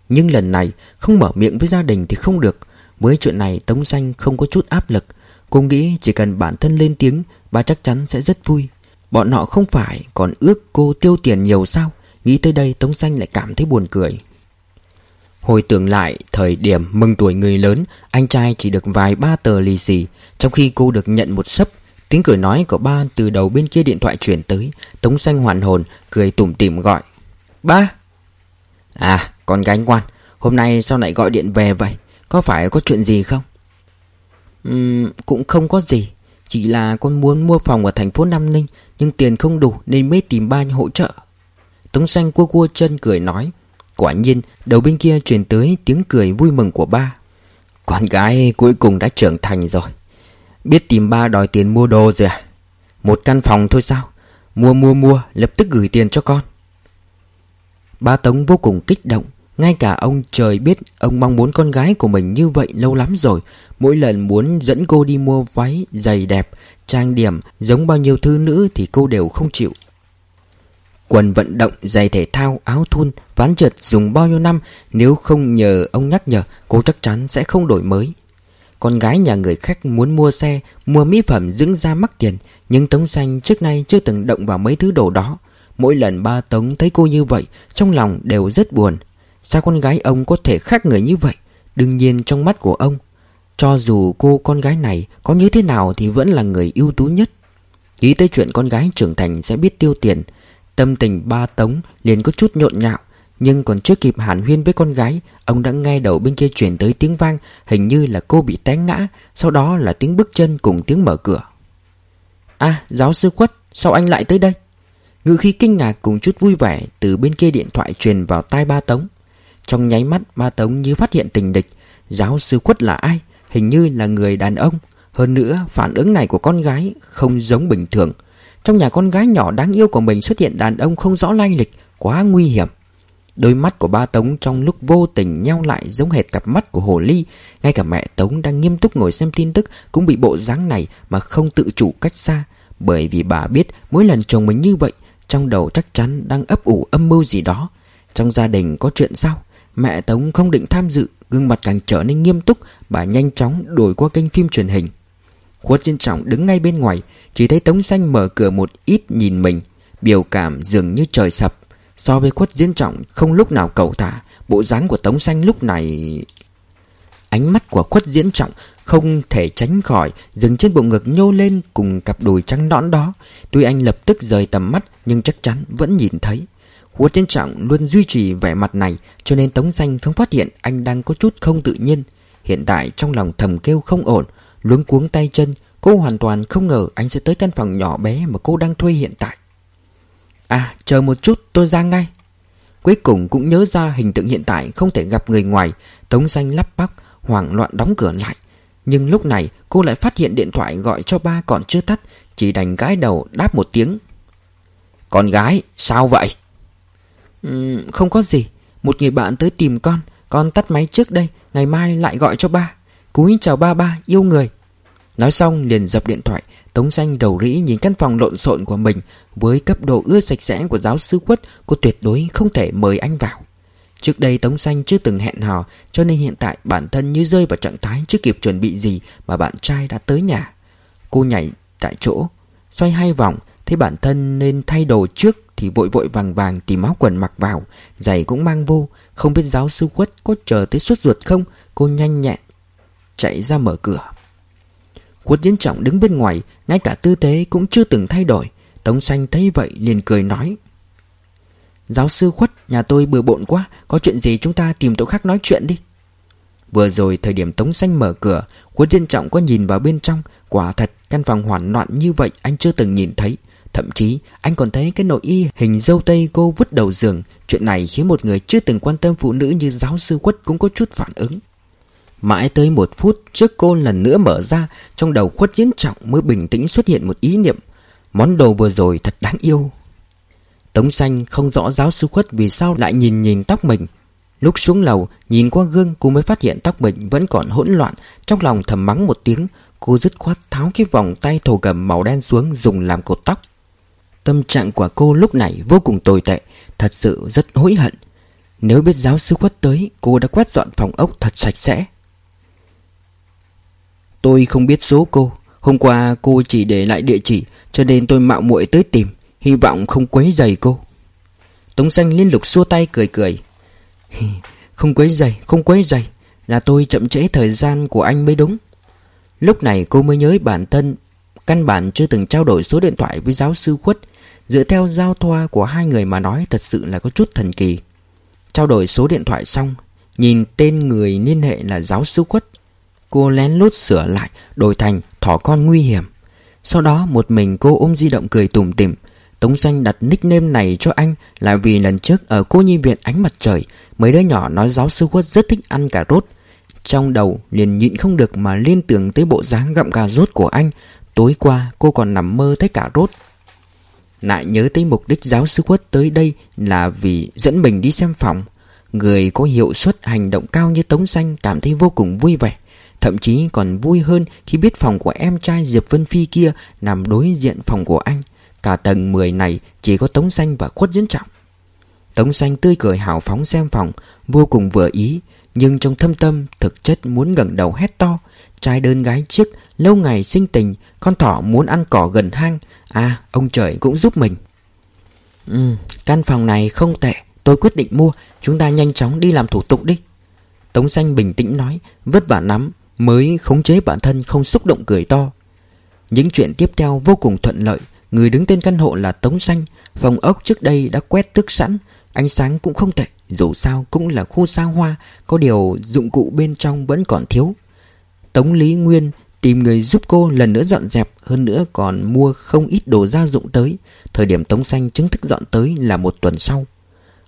Nhưng lần này, không mở miệng với gia đình thì không được. Với chuyện này, Tống Xanh không có chút áp lực. Cô nghĩ chỉ cần bản thân lên tiếng, Bà chắc chắn sẽ rất vui. Bọn họ không phải còn ước cô tiêu tiền nhiều sao? Nghĩ tới đây, Tống Xanh lại cảm thấy buồn cười. Hồi tưởng lại thời điểm mừng tuổi người lớn, Anh trai chỉ được vài ba tờ lì xì. Trong khi cô được nhận một sấp, Tiếng cười nói của ba từ đầu bên kia điện thoại chuyển tới. Tống xanh hoàn hồn, Cười tủm tỉm gọi. Ba! À con gái ngoan, Hôm nay sao lại gọi điện về vậy? Có phải có chuyện gì không? Uhm, Cũng không có gì. Chỉ là con muốn mua phòng ở thành phố Nam Ninh Nhưng tiền không đủ nên mới tìm ba hỗ trợ. Tống xanh cua cua chân cười nói Quả nhiên đầu bên kia truyền tới tiếng cười vui mừng của ba. Con gái cuối cùng đã trưởng thành rồi. Biết tìm ba đòi tiền mua đồ rồi à? Một căn phòng thôi sao? Mua mua mua lập tức gửi tiền cho con. Ba Tống vô cùng kích động ngay cả ông trời biết Ông mong muốn con gái của mình như vậy lâu lắm rồi. Mỗi lần muốn dẫn cô đi mua váy Giày đẹp Trang điểm Giống bao nhiêu thư nữ Thì cô đều không chịu. Quần vận động, giày thể thao, áo thun, ván trượt dùng bao nhiêu năm Nếu không nhờ ông nhắc nhở Cô chắc chắn sẽ không đổi mới. Con gái nhà người khác muốn mua xe Mua mỹ phẩm dưỡng da mắc tiền Nhưng Tống Xanh trước nay chưa từng động vào mấy thứ đồ đó. Mỗi lần ba Tống thấy cô như vậy Trong lòng đều rất buồn. Sao con gái ông có thể khác người như vậy? Đương nhiên trong mắt của ông, Cho dù cô con gái này có như thế nào thì vẫn là người ưu tú nhất. Nghĩ tới chuyện con gái trưởng thành sẽ biết tiêu tiền, Tâm tình ba tống liền có chút nhộn nhạo. Nhưng còn chưa kịp hàn huyên với con gái, Ông đã nghe đầu bên kia chuyển tới tiếng vang, Hình như là cô bị té ngã, Sau đó là tiếng bước chân cùng tiếng mở cửa. À giáo sư khuất Sao anh lại tới đây? Ngự khi kinh ngạc cùng chút vui vẻ Từ bên kia điện thoại truyền vào tai ba tống. Trong nháy mắt ba tống như phát hiện tình địch. Giáo sư khuất là ai? Hình như là người đàn ông. Hơn nữa, phản ứng này của con gái Không giống bình thường. Trong nhà con gái nhỏ đáng yêu của mình xuất hiện đàn ông không rõ lai lịch, Quá nguy hiểm. Đôi mắt của ba Tống trong lúc vô tình nhau lại giống hệt cặp mắt của Hồ Ly. Ngay cả mẹ Tống đang nghiêm túc ngồi xem tin tức Cũng bị bộ dáng này mà không tự chủ cách xa. Bởi vì bà biết mỗi lần chồng mình như vậy, Trong đầu chắc chắn đang ấp ủ âm mưu gì đó. Trong gia đình có chuyện sao? Mẹ Tống không định tham dự, Gương mặt càng trở nên nghiêm túc, Bà nhanh chóng đổi qua kênh phim truyền hình. Khuất Diên Trọng đứng ngay bên ngoài, Chỉ thấy Tống Xanh mở cửa một ít nhìn mình, Biểu cảm dường như trời sập. So với Khuất Diên Trọng, không lúc nào cầu thả, Bộ dáng của Tống Xanh lúc này. Ánh mắt của Khuất Diễn Trọng không thể tránh khỏi, Dừng trên bộ ngực nhô lên cùng cặp đùi trắng nõn đó. Tuy anh lập tức rời tầm mắt, Nhưng chắc chắn vẫn nhìn thấy. Hứa Chiến Trọng luôn duy trì vẻ mặt này, Cho nên Tống Xanh không phát hiện anh đang có chút không tự nhiên. Hiện tại trong lòng thầm kêu không ổn, Luống cuống tay chân, Cô hoàn toàn không ngờ anh sẽ tới căn phòng nhỏ bé mà cô đang thuê hiện tại. À chờ một chút, tôi ra ngay. Cuối cùng cũng nhớ ra hình tượng hiện tại không thể gặp người ngoài, Tống xanh lắp bắp, hoảng loạn đóng cửa lại. Nhưng lúc này, cô lại phát hiện điện thoại gọi cho ba còn chưa tắt, Chỉ đành gái đầu đáp một tiếng. Con gái, sao vậy? Không có gì. Một người bạn tới tìm con. Con tắt máy trước đây. Ngày mai lại gọi cho ba. Cúi chào ba ba, yêu người. Nói xong, liền dập điện thoại. Tống xanh đầu rĩ nhìn căn phòng lộn xộn của mình Với cấp độ ưa sạch sẽ của giáo sư quất, Cô tuyệt đối không thể mời anh vào. Trước đây Tống xanh chưa từng hẹn hò, Cho nên hiện tại bản thân như rơi vào trạng thái Chưa kịp chuẩn bị gì Mà bạn trai đã tới nhà. Cô nhảy tại chỗ, Xoay hai vòng, Thấy bản thân nên thay đồ trước. Thì vội vội vàng vàng tìm áo quần mặc vào. Giày cũng mang vô, Không biết giáo sư quất có chờ tới suốt ruột không? Cô nhanh nhẹn Chạy ra mở cửa. Khuất Diễn Trọng đứng bên ngoài, Ngay cả tư thế cũng chưa từng thay đổi. Tống Xanh thấy vậy liền cười nói, Giáo sư Khuất, Nhà tôi bừa bộn quá, Có chuyện gì chúng ta tìm chỗ khác nói chuyện đi. Vừa rồi thời điểm Tống Xanh mở cửa, Khuất Diễn Trọng có nhìn vào bên trong. Quả thật, căn phòng hoảng loạn như vậy Anh chưa từng nhìn thấy. Thậm chí, anh còn thấy cái nội y hình dâu tây cô vứt đầu giường. Chuyện này khiến một người chưa từng quan tâm phụ nữ như giáo sư Khuất cũng có chút phản ứng. Mãi tới một phút trước cô lần nữa mở ra, Trong đầu khuất diễn trọng mới bình tĩnh xuất hiện một ý niệm. Món đồ vừa rồi thật đáng yêu. Tống xanh không rõ giáo sư khuất vì sao lại nhìn nhìn tóc mình. Lúc xuống lầu, nhìn qua gương, cô mới phát hiện tóc mình vẫn còn hỗn loạn. Trong lòng thầm mắng một tiếng, Cô dứt khoát tháo cái vòng tay thổ gầm màu đen xuống dùng làm cột tóc. Tâm trạng của cô lúc này vô cùng tồi tệ, Thật sự rất hối hận. Nếu biết giáo sư khuất tới, Cô đã quét dọn phòng ốc thật sạch sẽ. Tôi không biết số cô. Hôm qua cô chỉ để lại địa chỉ, Cho nên tôi mạo muội tới tìm, Hy vọng không quấy giày cô. Tống xanh liên lục xua tay cười cười. Không quấy giày Không quấy giày Là tôi chậm trễ thời gian của anh mới đúng. Lúc này cô mới nhớ bản thân, Căn bản chưa từng trao đổi số điện thoại với giáo sư khuất. Dựa theo giao thoa của hai người mà nói Thật sự là có chút thần kỳ. Trao đổi số điện thoại xong, Nhìn tên người liên hệ là giáo sư quất Cô lén lút sửa lại, Đổi thành thỏ con nguy hiểm. Sau đó một mình cô ôm di động cười tủm tỉm. Tống xanh đặt nickname này cho anh Là vì lần trước ở cô nhi viện ánh mặt trời, Mấy đứa nhỏ nói giáo sư quất rất thích ăn cà rốt. Trong đầu liền nhịn không được mà liên tưởng tới bộ dáng gặm cà rốt của anh. Tối qua cô còn nằm mơ thấy cà rốt. Lại nhớ tới mục đích giáo sư quất tới đây Là vì dẫn mình đi xem phòng Người có hiệu suất hành động cao như Tống Xanh cảm thấy vô cùng vui vẻ Thậm chí còn vui hơn khi biết phòng của em trai Diệp Vân Phi kia nằm đối diện phòng của anh. Cả tầng 10 này chỉ có Tống Xanh và Khuất Diễn Trọng. Tống Xanh tươi cười hào phóng xem phòng, vô cùng vừa ý. Nhưng trong thâm tâm thực chất muốn ngẩng đầu hét to. Trai đơn gái trước, lâu ngày sinh tình, con thỏ muốn ăn cỏ gần hang. À, ông trời cũng giúp mình. Ừ, căn phòng này không tệ, tôi quyết định mua, chúng ta nhanh chóng đi làm thủ tục đi. Tống Xanh bình tĩnh nói, vất vả lắm, Mới khống chế bản thân không xúc động cười to Những chuyện tiếp theo vô cùng thuận lợi Người đứng tên căn hộ là Tống Xanh Phòng ốc trước đây đã quét tước sẵn Ánh sáng cũng không tệ Dù sao cũng là khu xa hoa Có điều dụng cụ bên trong vẫn còn thiếu Tống Lý Nguyên tìm người giúp cô lần nữa dọn dẹp Hơn nữa còn mua không ít đồ gia dụng tới. Thời điểm Tống Xanh chính thức dọn tới là một tuần sau.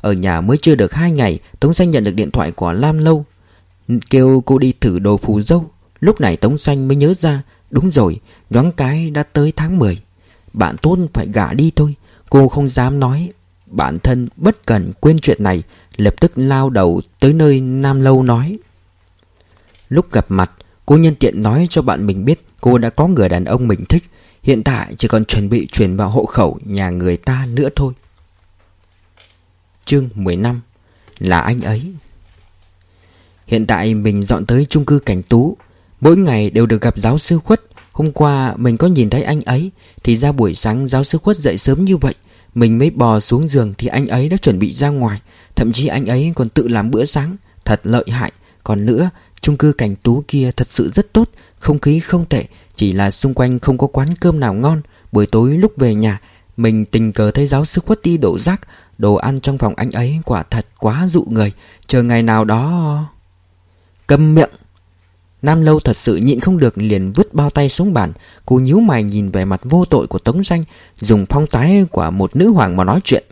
Ở nhà mới chưa được hai ngày Tống Xanh nhận được điện thoại của Lam Lâu Kêu cô đi thử đồ phù dâu. Lúc này Tống Xanh mới nhớ ra Đúng rồi, nhoáng cái đã tới tháng 10 Bạn tốt phải gả đi thôi. Cô không dám nói. Bản thân bất cần quên chuyện này Lập tức lao đầu tới nơi Nam Lâu nói. Lúc gặp mặt Cô nhân tiện nói cho bạn mình biết, Cô đã có người đàn ông mình thích. Hiện tại chỉ còn chuẩn bị chuyển vào hộ khẩu Nhà người ta nữa thôi. Chương 15 Là anh ấy. Hiện tại mình dọn tới chung cư Cảnh Tú. Mỗi ngày đều được gặp giáo sư Khuất. Hôm qua mình có nhìn thấy anh ấy, Thì ra buổi sáng giáo sư Khuất dậy sớm như vậy. Mình mới bò xuống giường Thì anh ấy đã chuẩn bị ra ngoài. Thậm chí anh ấy còn tự làm bữa sáng, Thật lợi hại. Còn nữa chung cư Cảnh Tú kia thật sự rất tốt, Không khí không tệ, Chỉ là xung quanh không có quán cơm nào ngon. Buổi tối lúc về nhà, Mình tình cờ thấy giáo sư Khuất đi đổ rác, Đồ ăn trong phòng anh ấy quả thật quá dụ người. Chờ ngày nào đó, Câm miệng. Nam Lâu thật sự nhịn không được liền vứt bao tay xuống bàn. Cô nhíu mày nhìn vẻ mặt vô tội của Tống Danh, Dùng phong tái của một nữ hoàng mà nói chuyện.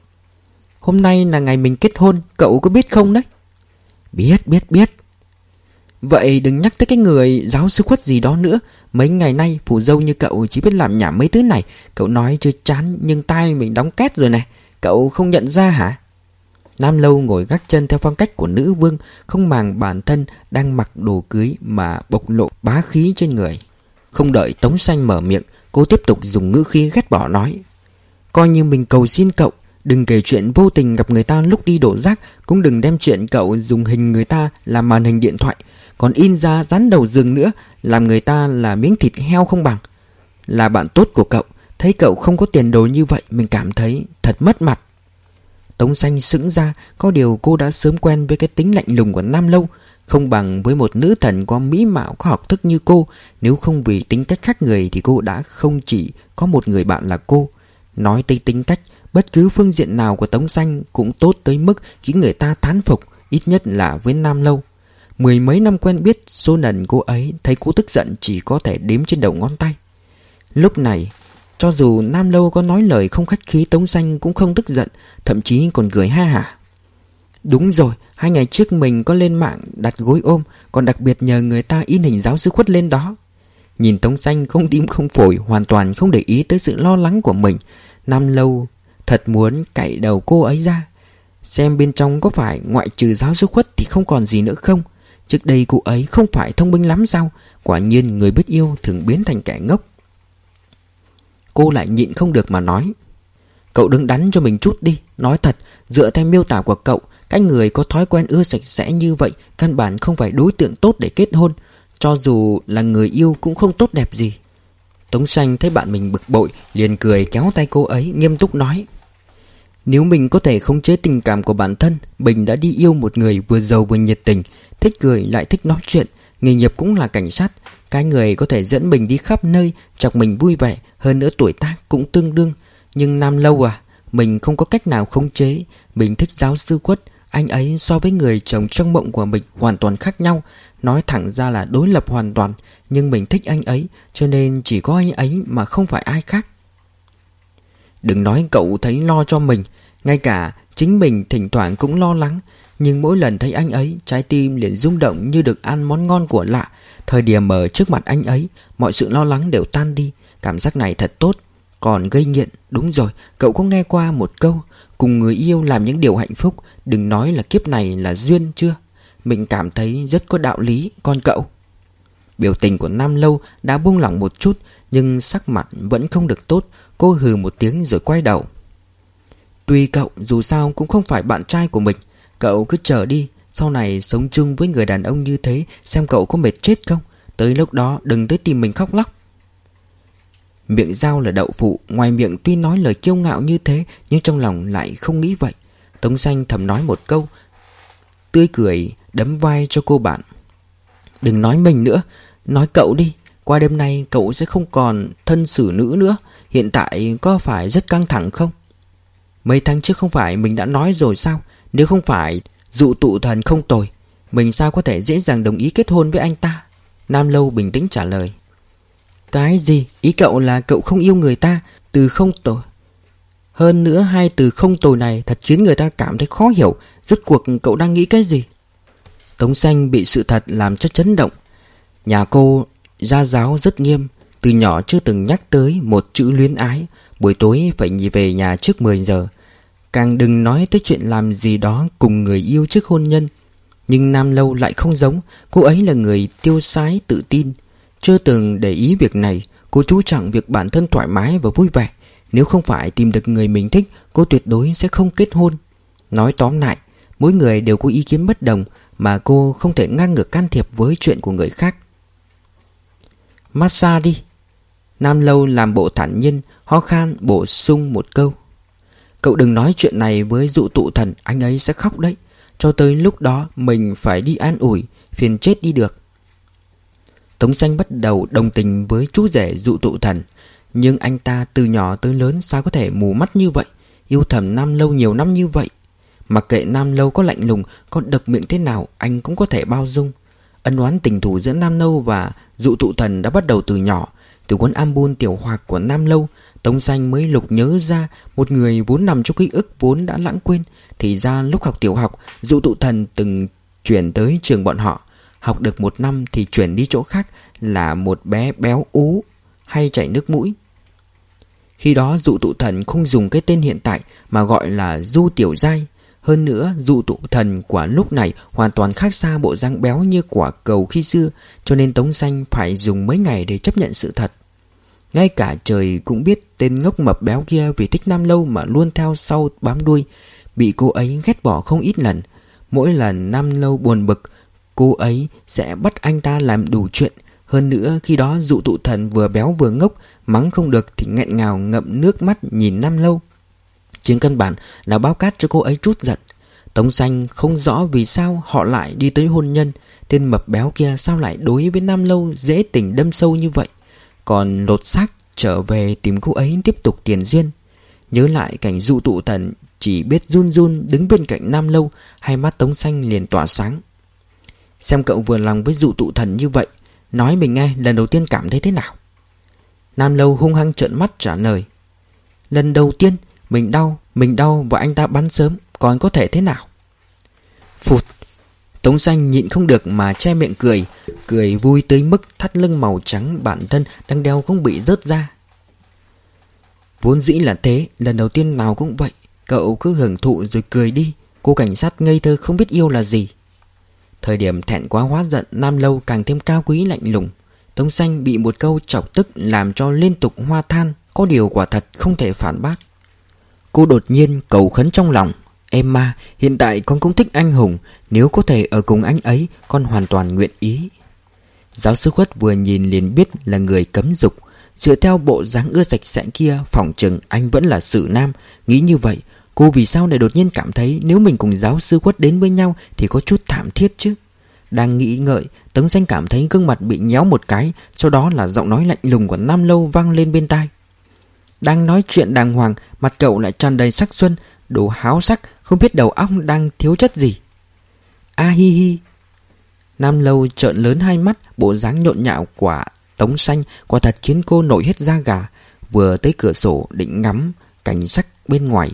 Hôm nay là ngày mình kết hôn, Cậu có biết không đấy? Biết biết biết. Vậy đừng nhắc tới cái người giáo sư khuất gì đó nữa. Mấy ngày nay phù dâu như cậu chỉ biết làm nhảm mấy thứ này. Cậu nói chưa chán, nhưng tai mình đóng két rồi này. Cậu không nhận ra hả? Nam Lâu ngồi gác chân theo phong cách của nữ vương, Không màng bản thân, đang mặc đồ cưới mà bộc lộ bá khí trên người. Không đợi Tống Xanh mở miệng, Cô tiếp tục dùng ngữ khí ghét bỏ nói. Coi như mình cầu xin cậu, Đừng kể chuyện vô tình gặp người ta lúc đi đổ rác, Cũng đừng đem chuyện cậu dùng hình người ta làm màn hình điện thoại. Còn in ra rắn đầu rừng nữa, Làm người ta là miếng thịt heo không bằng. Là bạn tốt của cậu, Thấy cậu không có tiền đồ như vậy, Mình cảm thấy thật mất mặt. Tống xanh sững ra, Có điều cô đã sớm quen với cái tính lạnh lùng của Nam Lâu, Không bằng với một nữ thần có mỹ mạo, có học thức như cô. Nếu không vì tính cách khác người Thì cô đã không chỉ có một người bạn là cô. Nói tới tính cách, Bất cứ phương diện nào của Tống Xanh Cũng tốt tới mức khiến người ta thán phục, Ít nhất là với Nam Lâu. Mười mấy năm quen biết Số lần cô ấy thấy cô tức giận Chỉ có thể đếm trên đầu ngón tay. Lúc này cho dù Nam Lâu có nói lời không khách khí Tống Xanh cũng không tức giận Thậm chí còn cười ha hả. Đúng rồi, hai ngày trước mình có lên mạng đặt gối ôm Còn đặc biệt nhờ người ta in hình giáo sư khuất lên đó. Nhìn Tống Xanh không tim không phổi Hoàn toàn không để ý tới sự lo lắng của mình. Nam Lâu thật muốn cạy đầu cô ấy ra Xem bên trong có phải ngoại trừ giáo sư khuất thì không còn gì nữa không? Trước đây cô ấy không phải thông minh lắm sao? Quả nhiên người biết yêu thường biến thành kẻ ngốc. Cô lại nhịn không được mà nói, Cậu đứng đắn cho mình chút đi, Nói thật, Dựa theo miêu tả của cậu, Cái người có thói quen ưa sạch sẽ như vậy Căn bản không phải đối tượng tốt để kết hôn, Cho dù là người yêu cũng không tốt đẹp gì. Tống xanh thấy bạn mình bực bội, Liền cười kéo tay cô ấy, Nghiêm túc nói, Nếu mình có thể khống chế tình cảm của bản thân, Bình đã đi yêu một người vừa giàu vừa nhiệt tình Thích cười lại thích nói chuyện, Nghề nghiệp cũng là cảnh sát. Cái người có thể dẫn mình đi khắp nơi, Chọc mình vui vẻ, Hơn nữa tuổi tác cũng tương đương. Nhưng Nam Lâu à Mình không có cách nào khống chế. Mình thích giáo sư quất, Anh ấy so với người chồng trong mộng của mình Hoàn toàn khác nhau. Nói thẳng ra là đối lập hoàn toàn, Nhưng mình thích anh ấy, Cho nên chỉ có anh ấy mà không phải ai khác. Đừng nói cậu thấy lo cho mình, Ngay cả chính mình thỉnh thoảng cũng lo lắng nhưng mỗi lần thấy anh ấy, Trái tim liền rung động như được ăn món ngon của lạ. Thời điểm ở trước mặt anh ấy, Mọi sự lo lắng đều tan đi. Cảm giác này thật tốt, Còn gây nghiện. Đúng rồi, Cậu có nghe qua một câu, Cùng người yêu làm những điều hạnh phúc, Đừng nói là kiếp này là duyên chưa? Mình cảm thấy rất có đạo lý, Con cậu. Biểu tình của Nam Lâu đã buông lỏng một chút, Nhưng sắc mặt vẫn không được tốt. Cô hừ một tiếng rồi quay đầu. Tuy cậu dù sao cũng không phải bạn trai của mình Cậu cứ chờ đi, Sau này sống chung với người đàn ông như thế, Xem cậu có mệt chết không? Tới lúc đó, đừng tới tìm mình khóc lóc. Miệng dao là đậu phụ, Ngoài miệng tuy nói lời kiêu ngạo như thế, Nhưng trong lòng lại không nghĩ vậy. Tống xanh thầm nói một câu, Tươi cười đấm vai cho cô bạn. Đừng nói mình nữa, Nói cậu đi, Qua đêm nay cậu sẽ không còn thân xử nữ nữa, Hiện tại có phải rất căng thẳng không? Mấy tháng trước không phải mình đã nói rồi sao? Nếu không phải dụ tụ thần không tồi, Mình sao có thể dễ dàng đồng ý kết hôn với anh ta? Nam Lâu bình tĩnh trả lời. Cái gì? Ý cậu là cậu không yêu người ta Từ không tồi. Hơn nữa hai từ không tồi này Thật khiến người ta cảm thấy khó hiểu. Rốt cuộc cậu đang nghĩ cái gì? Tống xanh bị sự thật làm cho chấn động. Nhà cô gia giáo rất nghiêm, Từ nhỏ chưa từng nhắc tới một chữ luyến ái. Buổi tối phải về nhà trước 10 giờ. Càng đừng nói tới chuyện làm gì đó cùng người yêu trước hôn nhân. Nhưng Nam Lâu lại không giống, Cô ấy là người tiêu sái tự tin. Chưa từng để ý việc này, Cô chú trọng việc bản thân thoải mái và vui vẻ. Nếu không phải tìm được người mình thích, Cô tuyệt đối sẽ không kết hôn. Nói tóm lại, Mỗi người đều có ý kiến bất đồng Mà cô không thể ngang ngược can thiệp với chuyện của người khác. Massage đi. Nam Lâu làm bộ thản nhiên, Ho khan bổ sung một câu. Cậu đừng nói chuyện này với dụ tụ thần, Anh ấy sẽ khóc đấy. Cho tới lúc đó, mình phải đi an ủi, Phiền chết đi được. Tống xanh bắt đầu đồng tình với chú rể dụ tụ thần. Nhưng anh ta từ nhỏ tới lớn Sao có thể mù mắt như vậy? Yêu thầm Nam Lâu nhiều năm như vậy. Mặc kệ Nam Lâu có lạnh lùng, Có độc miệng thế nào, Anh cũng có thể bao dung. Ân oán tình thù giữa Nam Lâu và dụ tụ thần đã bắt đầu từ nhỏ. Từ cuốn album tiểu hoạt của Nam Lâu Tống Xanh mới lục nhớ ra Một người vốn nằm trong ký ức vốn đã lãng quên. Thì ra lúc học tiểu học, Dụ tụ thần từng chuyển tới trường bọn họ. Học được một năm thì chuyển đi chỗ khác Là một bé béo ú, Hay chảy nước mũi. Khi đó dụ tụ thần không dùng cái tên hiện tại Mà gọi là Du Tiểu Giai. Hơn nữa, dụ tụ thần của lúc này hoàn toàn khác xa bộ răng béo như quả cầu khi xưa, Cho nên Tống Xanh phải dùng mấy ngày để chấp nhận sự thật ngay cả trời cũng biết tên ngốc mập béo kia vì thích Nam Lâu mà luôn theo sau bám đuôi. Bị cô ấy ghét bỏ không ít lần. Mỗi lần Nam Lâu buồn bực, Cô ấy sẽ bắt anh ta làm đủ chuyện. Hơn nữa, khi đó dụ tụ thần vừa béo vừa ngốc, Mắng không được thì nghẹn ngào ngậm nước mắt nhìn Nam Lâu. Trên căn bản là báo cát cho cô ấy chút giận. Tống xanh không rõ vì sao họ lại đi tới hôn nhân. Tên mập béo kia sao lại đối với Nam Lâu dễ tình đâm sâu như vậy? Còn lột xác trở về tìm cô ấy tiếp tục tiền duyên. Nhớ lại cảnh dụ tụ thần, Chỉ biết run run đứng bên cạnh Nam Lâu, Hai mắt tống xanh liền tỏa sáng. Xem cậu vừa lòng với dụ tụ thần như vậy, Nói mình nghe lần đầu tiên cảm thấy thế nào. Nam Lâu hung hăng trợn mắt trả lời. Lần đầu tiên, Mình đau Mình đau và anh ta bắn sớm, Còn có thể thế nào? Phụt. Tống xanh nhịn không được mà che miệng cười Cười vui tới mức thắt lưng màu trắng bản thân đang đeo cũng bị rớt ra. Vốn dĩ là thế, Lần đầu tiên nào cũng vậy, Cậu cứ hưởng thụ rồi cười đi, Cô cảnh sát ngây thơ không biết yêu là gì. Thời điểm thẹn quá hóa giận, Nam Lâu càng thêm cao quý lạnh lùng. Tống xanh bị một câu chọc tức Làm cho liên tục hoa than, Có điều quả thật không thể phản bác. Cô đột nhiên cầu khấn trong lòng. Emma, hiện tại con cũng thích anh Hùng. Nếu có thể ở cùng anh ấy Con hoàn toàn nguyện ý. Giáo sư khuất vừa nhìn liền biết là người cấm dục. Dựa theo bộ dáng ưa sạch sẽ kia Phỏng chừng anh vẫn là sự nam. Nghĩ như vậy Cô vì sao lại đột nhiên cảm thấy Nếu mình cùng giáo sư khuất đến với nhau Thì có chút thảm thiết chứ? Đang nghĩ ngợi Tống danh cảm thấy gương mặt bị nhéo một cái Sau đó là giọng nói lạnh lùng của Nam Lâu vang lên bên tai. Đang nói chuyện đàng hoàng Mặt cậu lại tràn đầy sắc xuân Đồ háo sắc không biết đầu óc đang thiếu chất gì. A hi hi. Nam Lâu trợn lớn hai mắt, Bộ dáng nhộn nhạo quả tống xanh, Quả thật khiến cô nổi hết da gà. Vừa tới cửa sổ, định ngắm Cảnh sắc bên ngoài.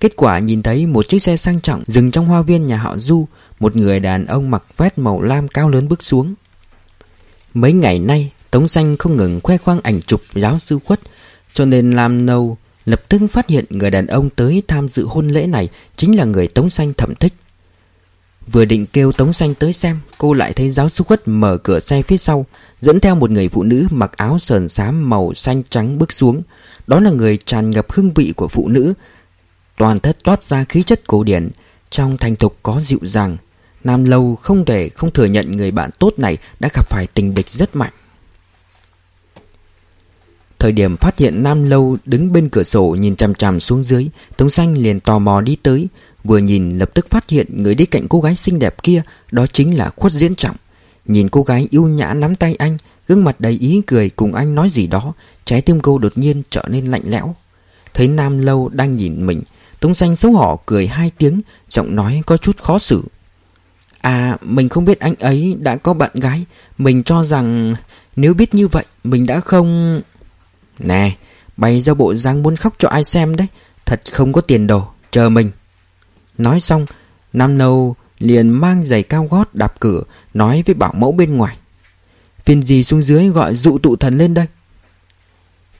Kết quả nhìn thấy một chiếc xe sang trọng Dừng trong hoa viên nhà họ Du. Một người đàn ông mặc vest màu lam cao lớn bước xuống. Mấy ngày nay, Tống xanh không ngừng khoe khoang ảnh chụp giáo sư khuất, Cho nên Lam Nâu Lập tức phát hiện người đàn ông tới tham dự hôn lễ này Chính là người Tống Xanh thẩm thích Vừa định kêu Tống Xanh tới xem, Cô lại thấy giáo sư khuất mở cửa xe phía sau, Dẫn theo một người phụ nữ mặc áo sờn xám màu xanh trắng bước xuống. Đó là người tràn ngập hương vị của phụ nữ, Toàn thất toát ra khí chất cổ điển, Trong thành thục có dịu dàng. Nam Lâu không thể không thừa nhận người bạn tốt này đã gặp phải tình địch rất mạnh. Thời điểm phát hiện Nam Lâu đứng bên cửa sổ nhìn chằm chằm xuống dưới, Tống Xanh liền tò mò đi tới, Vừa nhìn lập tức phát hiện người đi cạnh cô gái xinh đẹp kia, Đó chính là khuất diễn trọng. Nhìn cô gái yêu nhã nắm tay anh, Gương mặt đầy ý cười cùng anh nói gì đó, Trái tim cô đột nhiên trở nên lạnh lẽo. Thấy Nam Lâu đang nhìn mình, Tống xanh xấu hổ cười hai tiếng, Giọng nói có chút khó xử. À mình không biết anh ấy đã có bạn gái, Mình cho rằng Nếu biết như vậy, Mình đã không Nè, Bày ra bộ dáng muốn khóc cho ai xem đấy. Thật không có tiền đồ Chờ mình. Nói xong, Nam Lâu liền mang giày cao gót đạp cửa, Nói với bảo mẫu bên ngoài. Phiên gì xuống dưới gọi dụ tụ thần lên đây.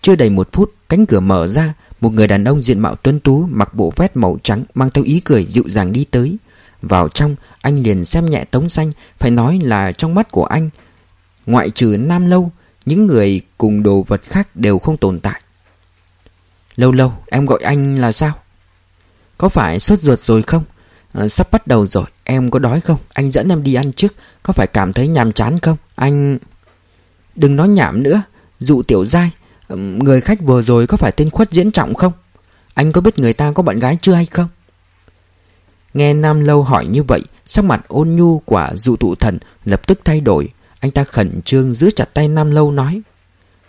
Chưa đầy một phút, Cánh cửa mở ra, Một người đàn ông diện mạo tuấn tú, Mặc bộ vest màu trắng, Mang theo ý cười dịu dàng đi tới. Vào trong, anh liền xem nhẹ Tống Xanh, Phải nói là trong mắt của anh. Ngoại trừ Nam Lâu những người cùng đồ vật khác đều không tồn tại. Lâu lâu em gọi anh là sao? Có phải sốt ruột rồi không? À, Sắp bắt đầu rồi Em có đói không? Anh dẫn em đi ăn trước Có phải cảm thấy nhàm chán không? Anh Đừng nói nhảm nữa Dụ tiểu dai Người khách vừa rồi có phải tên khuất diễn trọng không? Anh có biết người ta có bạn gái chưa hay không? Nghe Nam Lâu hỏi như vậy Sắc mặt ôn nhu của dụ tụ thần Lập tức thay đổi. Anh ta khẩn trương giữ chặt tay Nam Lâu nói,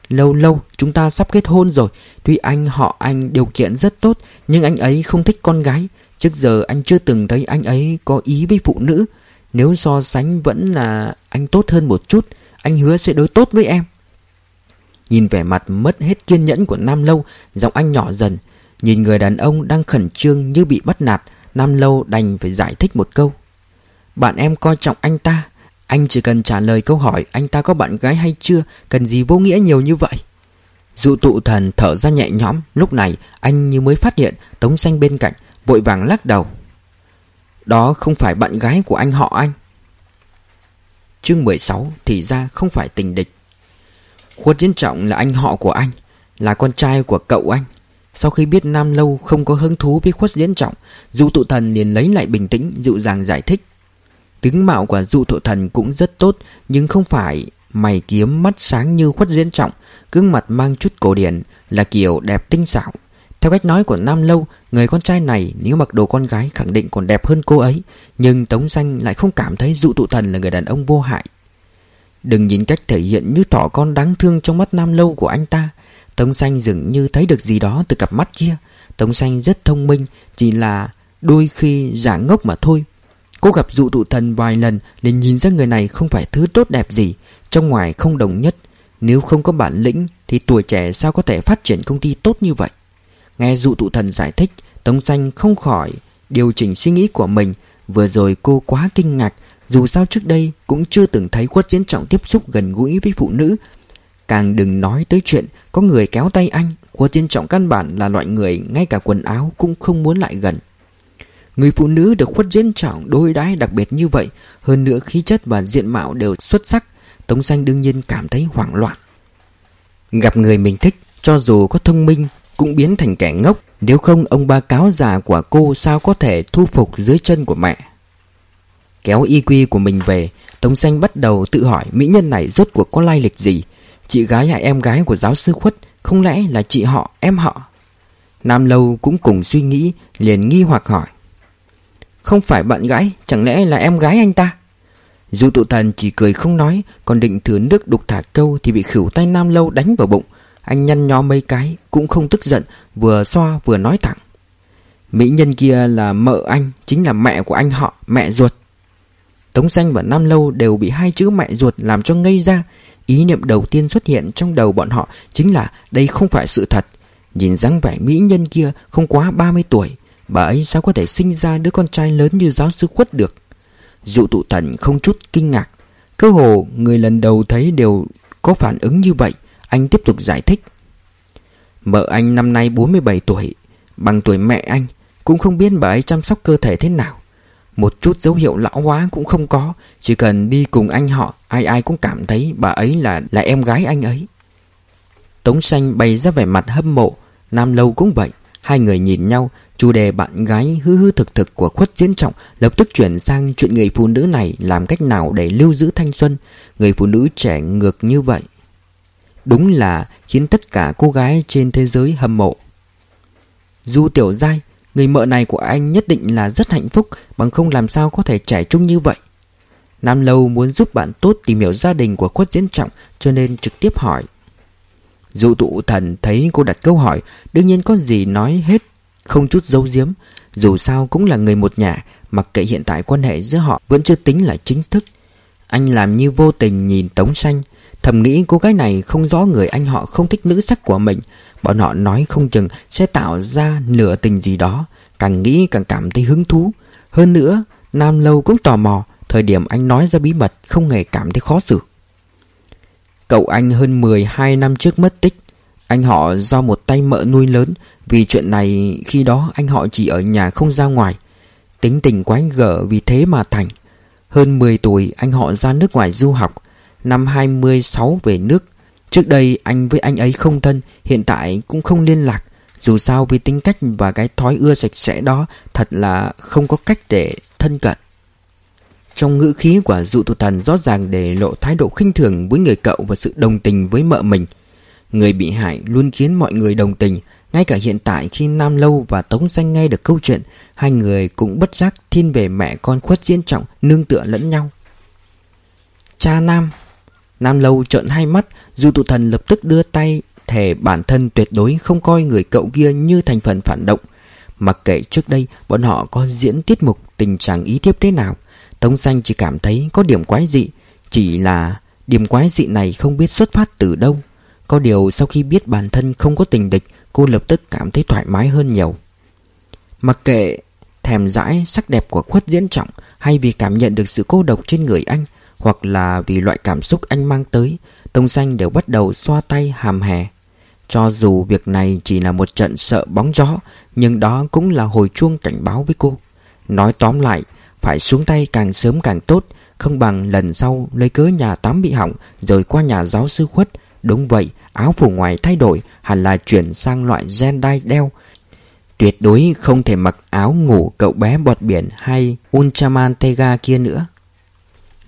Lâu lâu, chúng ta sắp kết hôn rồi. Tuy anh, họ anh điều kiện rất tốt, Nhưng anh ấy không thích con gái. Trước giờ anh chưa từng thấy anh ấy có ý với phụ nữ. Nếu so sánh vẫn là anh tốt hơn một chút, Anh hứa sẽ đối tốt với em. Nhìn vẻ mặt mất hết kiên nhẫn của Nam Lâu, Giọng anh nhỏ dần. Nhìn người đàn ông đang khẩn trương như bị bắt nạt, Nam Lâu đành phải giải thích một câu, Bạn em coi trọng anh ta. Anh chỉ cần trả lời câu hỏi, Anh ta có bạn gái hay chưa? Cần gì vô nghĩa nhiều như vậy? Dụ tụ thần thở ra nhẹ nhõm. Lúc này, anh như mới phát hiện, Tống xanh bên cạnh, Vội vàng lắc đầu. Đó không phải bạn gái của anh họ anh. Chương 16 Thì ra không phải tình địch. Khuất Diễn Trọng là anh họ của anh, Là con trai của cậu anh. Sau khi biết Nam Lâu không có hứng thú với Khuất Diễn Trọng, Dụ tụ thần liền lấy lại bình tĩnh, Dịu dàng giải thích. Tướng mạo của dụ thổ thần cũng rất tốt, Nhưng không phải mày kiếm mắt sáng như Khuất Diễn Trọng, Gương mặt mang chút cổ điển, Là kiểu đẹp tinh xảo. Theo cách nói của Nam Lâu, Người con trai này nếu mặc đồ con gái khẳng định còn đẹp hơn cô ấy, Nhưng Tống Xanh lại không cảm thấy dụ tụ thần là người đàn ông vô hại. Đừng nhìn cách thể hiện như thỏ con đáng thương trong mắt Nam Lâu của anh ta. Tống Xanh dường như thấy được gì đó từ cặp mắt kia. Tống Xanh rất thông minh, Chỉ là đôi khi giả ngốc mà thôi. Cô gặp dụ tụ thần vài lần nên nhìn ra người này không phải thứ tốt đẹp gì, Trong ngoài không đồng nhất. Nếu không có bản lĩnh Thì tuổi trẻ sao có thể phát triển công ty tốt như vậy? Nghe dụ tụ thần giải thích, Tống xanh không khỏi Điều chỉnh suy nghĩ của mình. Vừa rồi cô quá kinh ngạc, Dù sao trước đây cũng chưa từng thấy quất diễn trọng tiếp xúc gần gũi với phụ nữ. Càng đừng nói tới chuyện Có người kéo tay anh Quất diễn trọng căn bản là loại người, Ngay cả quần áo cũng không muốn lại gần. Người phụ nữ được khuất diễn trọng đối đãi đặc biệt như vậy, Hơn nữa khí chất và diện mạo đều xuất sắc, Tống xanh đương nhiên cảm thấy hoảng loạn. Gặp người mình thích, Cho dù có thông minh, cũng biến thành kẻ ngốc, Nếu không ông ba cáo già của cô sao có thể thu phục dưới chân của mẹ? Kéo y quy của mình về, Tống xanh bắt đầu tự hỏi mỹ nhân này rốt cuộc có lai lịch gì? Chị gái hay em gái của giáo sư khuất, Không lẽ là chị họ, em họ? Nam Lâu cũng cùng suy nghĩ, Liền nghi hoặc hỏi. Không phải bạn gái, Chẳng lẽ là em gái anh ta? Dù tụ thần chỉ cười không nói, Còn định thừa nước đục thả câu Thì bị khỉu tay Nam Lâu đánh vào bụng. Anh nhăn nhó mấy cái, Cũng không tức giận, Vừa xoa vừa nói thẳng. Mỹ nhân kia là mợ anh, Chính là mẹ của anh họ, Mẹ ruột. Tống Xanh và Nam Lâu đều bị hai chữ mẹ ruột làm cho ngây ra. Ý niệm đầu tiên xuất hiện trong đầu bọn họ Chính là đây không phải sự thật. Nhìn dáng vẻ mỹ nhân kia không quá 30 tuổi Bà ấy sao có thể sinh ra đứa con trai lớn như giáo sư khuất được? Dụ tụ thần không chút kinh ngạc. Cơ hồ người lần đầu thấy đều có phản ứng như vậy. Anh tiếp tục giải thích. Vợ anh năm nay 47 tuổi. Bằng tuổi mẹ anh, Cũng không biết bà ấy chăm sóc cơ thể thế nào. Một chút dấu hiệu lão hóa cũng không có. Chỉ cần đi cùng anh họ, Ai ai cũng cảm thấy bà ấy là là em gái anh ấy. Tống xanh bày ra vẻ mặt hâm mộ. Nam lâu cũng vậy. Hai người nhìn nhau Chủ đề bạn gái hư hư thực thực của khuất diễn trọng Lập tức chuyển sang chuyện người phụ nữ này Làm cách nào để lưu giữ thanh xuân. Người phụ nữ trẻ ngược như vậy. Đúng là khiến tất cả cô gái trên thế giới hâm mộ. Du tiểu giai, Người mợ này của anh nhất định là rất hạnh phúc, Bằng không làm sao có thể trẻ trung như vậy. Nam Lâu muốn giúp bạn tốt tìm hiểu gia đình của khuất diễn trọng, Cho nên trực tiếp hỏi. Dụ tụ thần thấy cô đặt câu hỏi, Đương nhiên có gì nói hết. Không chút giấu giếm, Dù sao cũng là người một nhà, Mặc kệ hiện tại quan hệ giữa họ Vẫn chưa tính là chính thức. Anh làm như vô tình nhìn Tống Xanh, Thầm nghĩ cô gái này không rõ người anh họ không thích nữ sắc của mình. Bọn họ nói không chừng sẽ tạo ra nửa tình gì đó, Càng nghĩ càng cảm thấy hứng thú. Hơn nữa, Nam Lâu cũng tò mò, Thời điểm anh nói ra bí mật Không hề cảm thấy khó xử. Cậu anh hơn 12 năm trước mất tích anh họ do một tay mợ nuôi lớn, Vì chuyện này khi đó anh họ chỉ ở nhà không ra ngoài. Tính tình của anh gở vì thế mà thành. Hơn 10 tuổi, anh họ ra nước ngoài du học. Năm 26 về nước. Trước đây, anh với anh ấy không thân, Hiện tại cũng không liên lạc. Dù sao vì tính cách và cái thói ưa sạch sẽ đó, Thật là không có cách để thân cận. Trong ngữ khí của dụ tụ thần rõ ràng để lộ thái độ khinh thường với người cậu Và sự đồng tình với mợ mình Người bị hại luôn khiến mọi người đồng tình, Ngay cả hiện tại khi Nam Lâu và Tống Danh nghe được câu chuyện, Hai người cũng bất giác thiên về mẹ con khuất diễn trọng, Nương tựa lẫn nhau. Cha Nam Nam Lâu trợn hai mắt, dù tụ thần lập tức đưa tay Thề bản thân tuyệt đối không coi người cậu kia như thành phần phản động. Mặc kệ trước đây bọn họ có diễn tiết mục tình trạng ý tiếp thế nào, Tống Danh chỉ cảm thấy có điểm quái dị, Chỉ là điểm quái dị này không biết xuất phát từ đâu. Có điều sau khi biết bản thân không có tình địch, Cô lập tức cảm thấy thoải mái hơn nhiều. Mặc kệ thèm dãi sắc đẹp của khuất diễn trọng Hay vì cảm nhận được sự cô độc trên người anh, hoặc là vì loại cảm xúc anh mang tới, Tông xanh đều bắt đầu xoa tay hàm hè. Cho dù việc này chỉ là một trận sợ bóng gió, Nhưng đó cũng là hồi chuông cảnh báo với cô. Nói tóm lại, Phải xuống tay càng sớm càng tốt, Không bằng lần sau lấy cớ nhà tắm bị hỏng, Rồi qua nhà giáo sư khuất Đúng vậy, áo phủ ngoài thay đổi, Hẳn là chuyển sang loại gen đai đeo. Tuyệt đối không thể mặc áo ngủ cậu bé bọt biển hay Ultraman Tega kia nữa.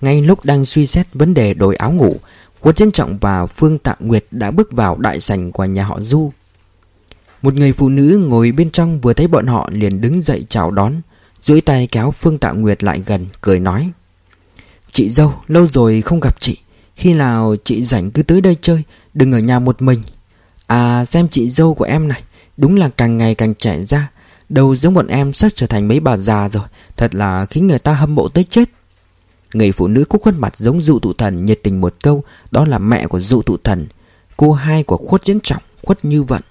Ngay lúc đang suy xét vấn đề đổi áo ngủ Quân Trân Trọng và Phương Tạ Nguyệt đã bước vào đại sảnh của nhà họ Du. Một người phụ nữ ngồi bên trong vừa thấy bọn họ liền đứng dậy chào đón, duỗi tay kéo Phương Tạ Nguyệt lại gần, cười nói, Chị dâu, lâu rồi không gặp chị. Khi nào chị rảnh cứ tới đây chơi, Đừng ở nhà một mình. À xem chị dâu của em này, Đúng là càng ngày càng trẻ ra. Đầu giống bọn em sắp trở thành mấy bà già rồi, Thật là khiến người ta hâm mộ tới chết. Người phụ nữ có khuôn mặt giống dụ tụ thần nhiệt tình một câu, Đó là mẹ của dụ tụ thần. Cô hai của khuất diễn trọng, Khuất như vận.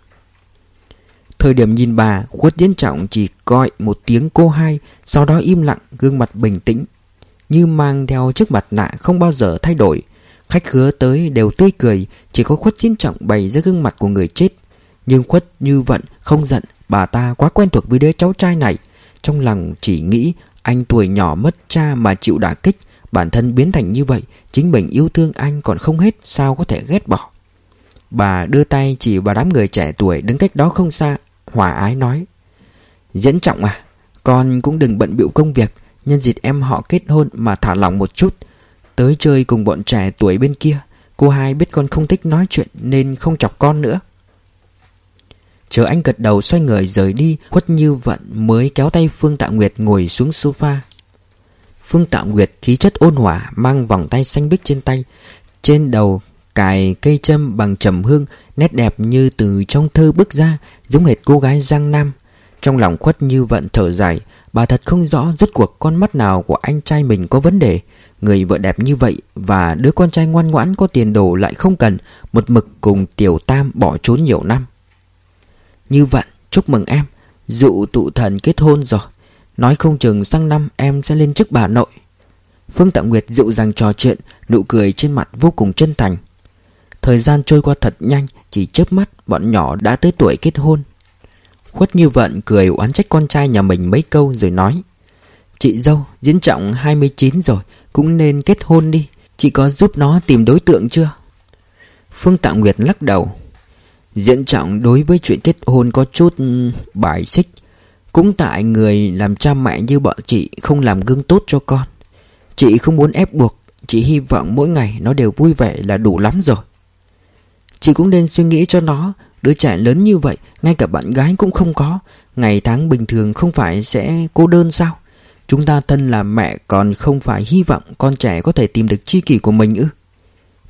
Thời điểm nhìn bà, Khuất diễn trọng chỉ gọi một tiếng cô hai, Sau đó im lặng, gương mặt bình tĩnh. Như mang theo chiếc mặt nạ không bao giờ thay đổi Khách khứa tới đều tươi cười, Chỉ có khuất diễn trọng bày ra gương mặt của người chết. Nhưng khuất như vận, không giận, Bà ta quá quen thuộc với đứa cháu trai này. Trong lòng chỉ nghĩ, anh tuổi nhỏ mất cha mà chịu đả kích, Bản thân biến thành như vậy, Chính mình yêu thương anh còn không hết, Sao có thể ghét bỏ? Bà đưa tay chỉ vào đám người trẻ tuổi Đứng cách đó không xa, Hòa ái nói, Diễn trọng à Con cũng đừng bận bịu công việc, Nhân dịp em họ kết hôn mà thả lỏng một chút. Tới chơi cùng bọn trẻ tuổi bên kia. Cô hai biết con không thích nói chuyện Nên không chọc con nữa. Chờ anh gật đầu xoay người rời đi, Khuất như vận mới kéo tay Phương Tạ Nguyệt ngồi xuống sofa. Phương Tạ Nguyệt khí chất ôn hòa, Mang vòng tay xanh bích trên tay. Trên đầu cài cây châm bằng trầm hương, Nét đẹp như từ trong thơ bước ra, Giống hệt cô gái Giang Nam. Trong lòng khuất như vận thở dài, Bà thật không rõ rốt cuộc con mắt nào của anh trai mình có vấn đề. Người vợ đẹp như vậy Và đứa con trai ngoan ngoãn có tiền đồ lại không cần, Một mực cùng Tiểu Tam bỏ trốn nhiều năm. Như vậy, chúc mừng em. Dụ tụ thần kết hôn rồi. Nói không chừng sang năm em sẽ lên chức bà nội. Phương Tạ Nguyệt dịu dàng trò chuyện, Nụ cười trên mặt vô cùng chân thành. Thời gian trôi qua thật nhanh, Chỉ chớp mắt bọn nhỏ đã tới tuổi kết hôn. Khuất như vận cười oán trách con trai nhà mình mấy câu rồi nói Chị dâu, diễn trọng 29 rồi, Cũng nên kết hôn đi. Chị có giúp nó tìm đối tượng chưa? Phương Tạ Nguyệt lắc đầu. Diễn trọng đối với chuyện kết hôn có chút bài xích. Cũng tại người làm cha mẹ như bọn chị không làm gương tốt cho con. Chị không muốn ép buộc, Chị hy vọng mỗi ngày nó đều vui vẻ là đủ lắm rồi. Chị cũng nên suy nghĩ cho nó, Đứa trẻ lớn như vậy, Ngay cả bạn gái cũng không có. Ngày tháng bình thường không phải sẽ cô đơn sao? Chúng ta thân là mẹ còn không phải hy vọng con trẻ có thể tìm được chi kỷ của mình ư?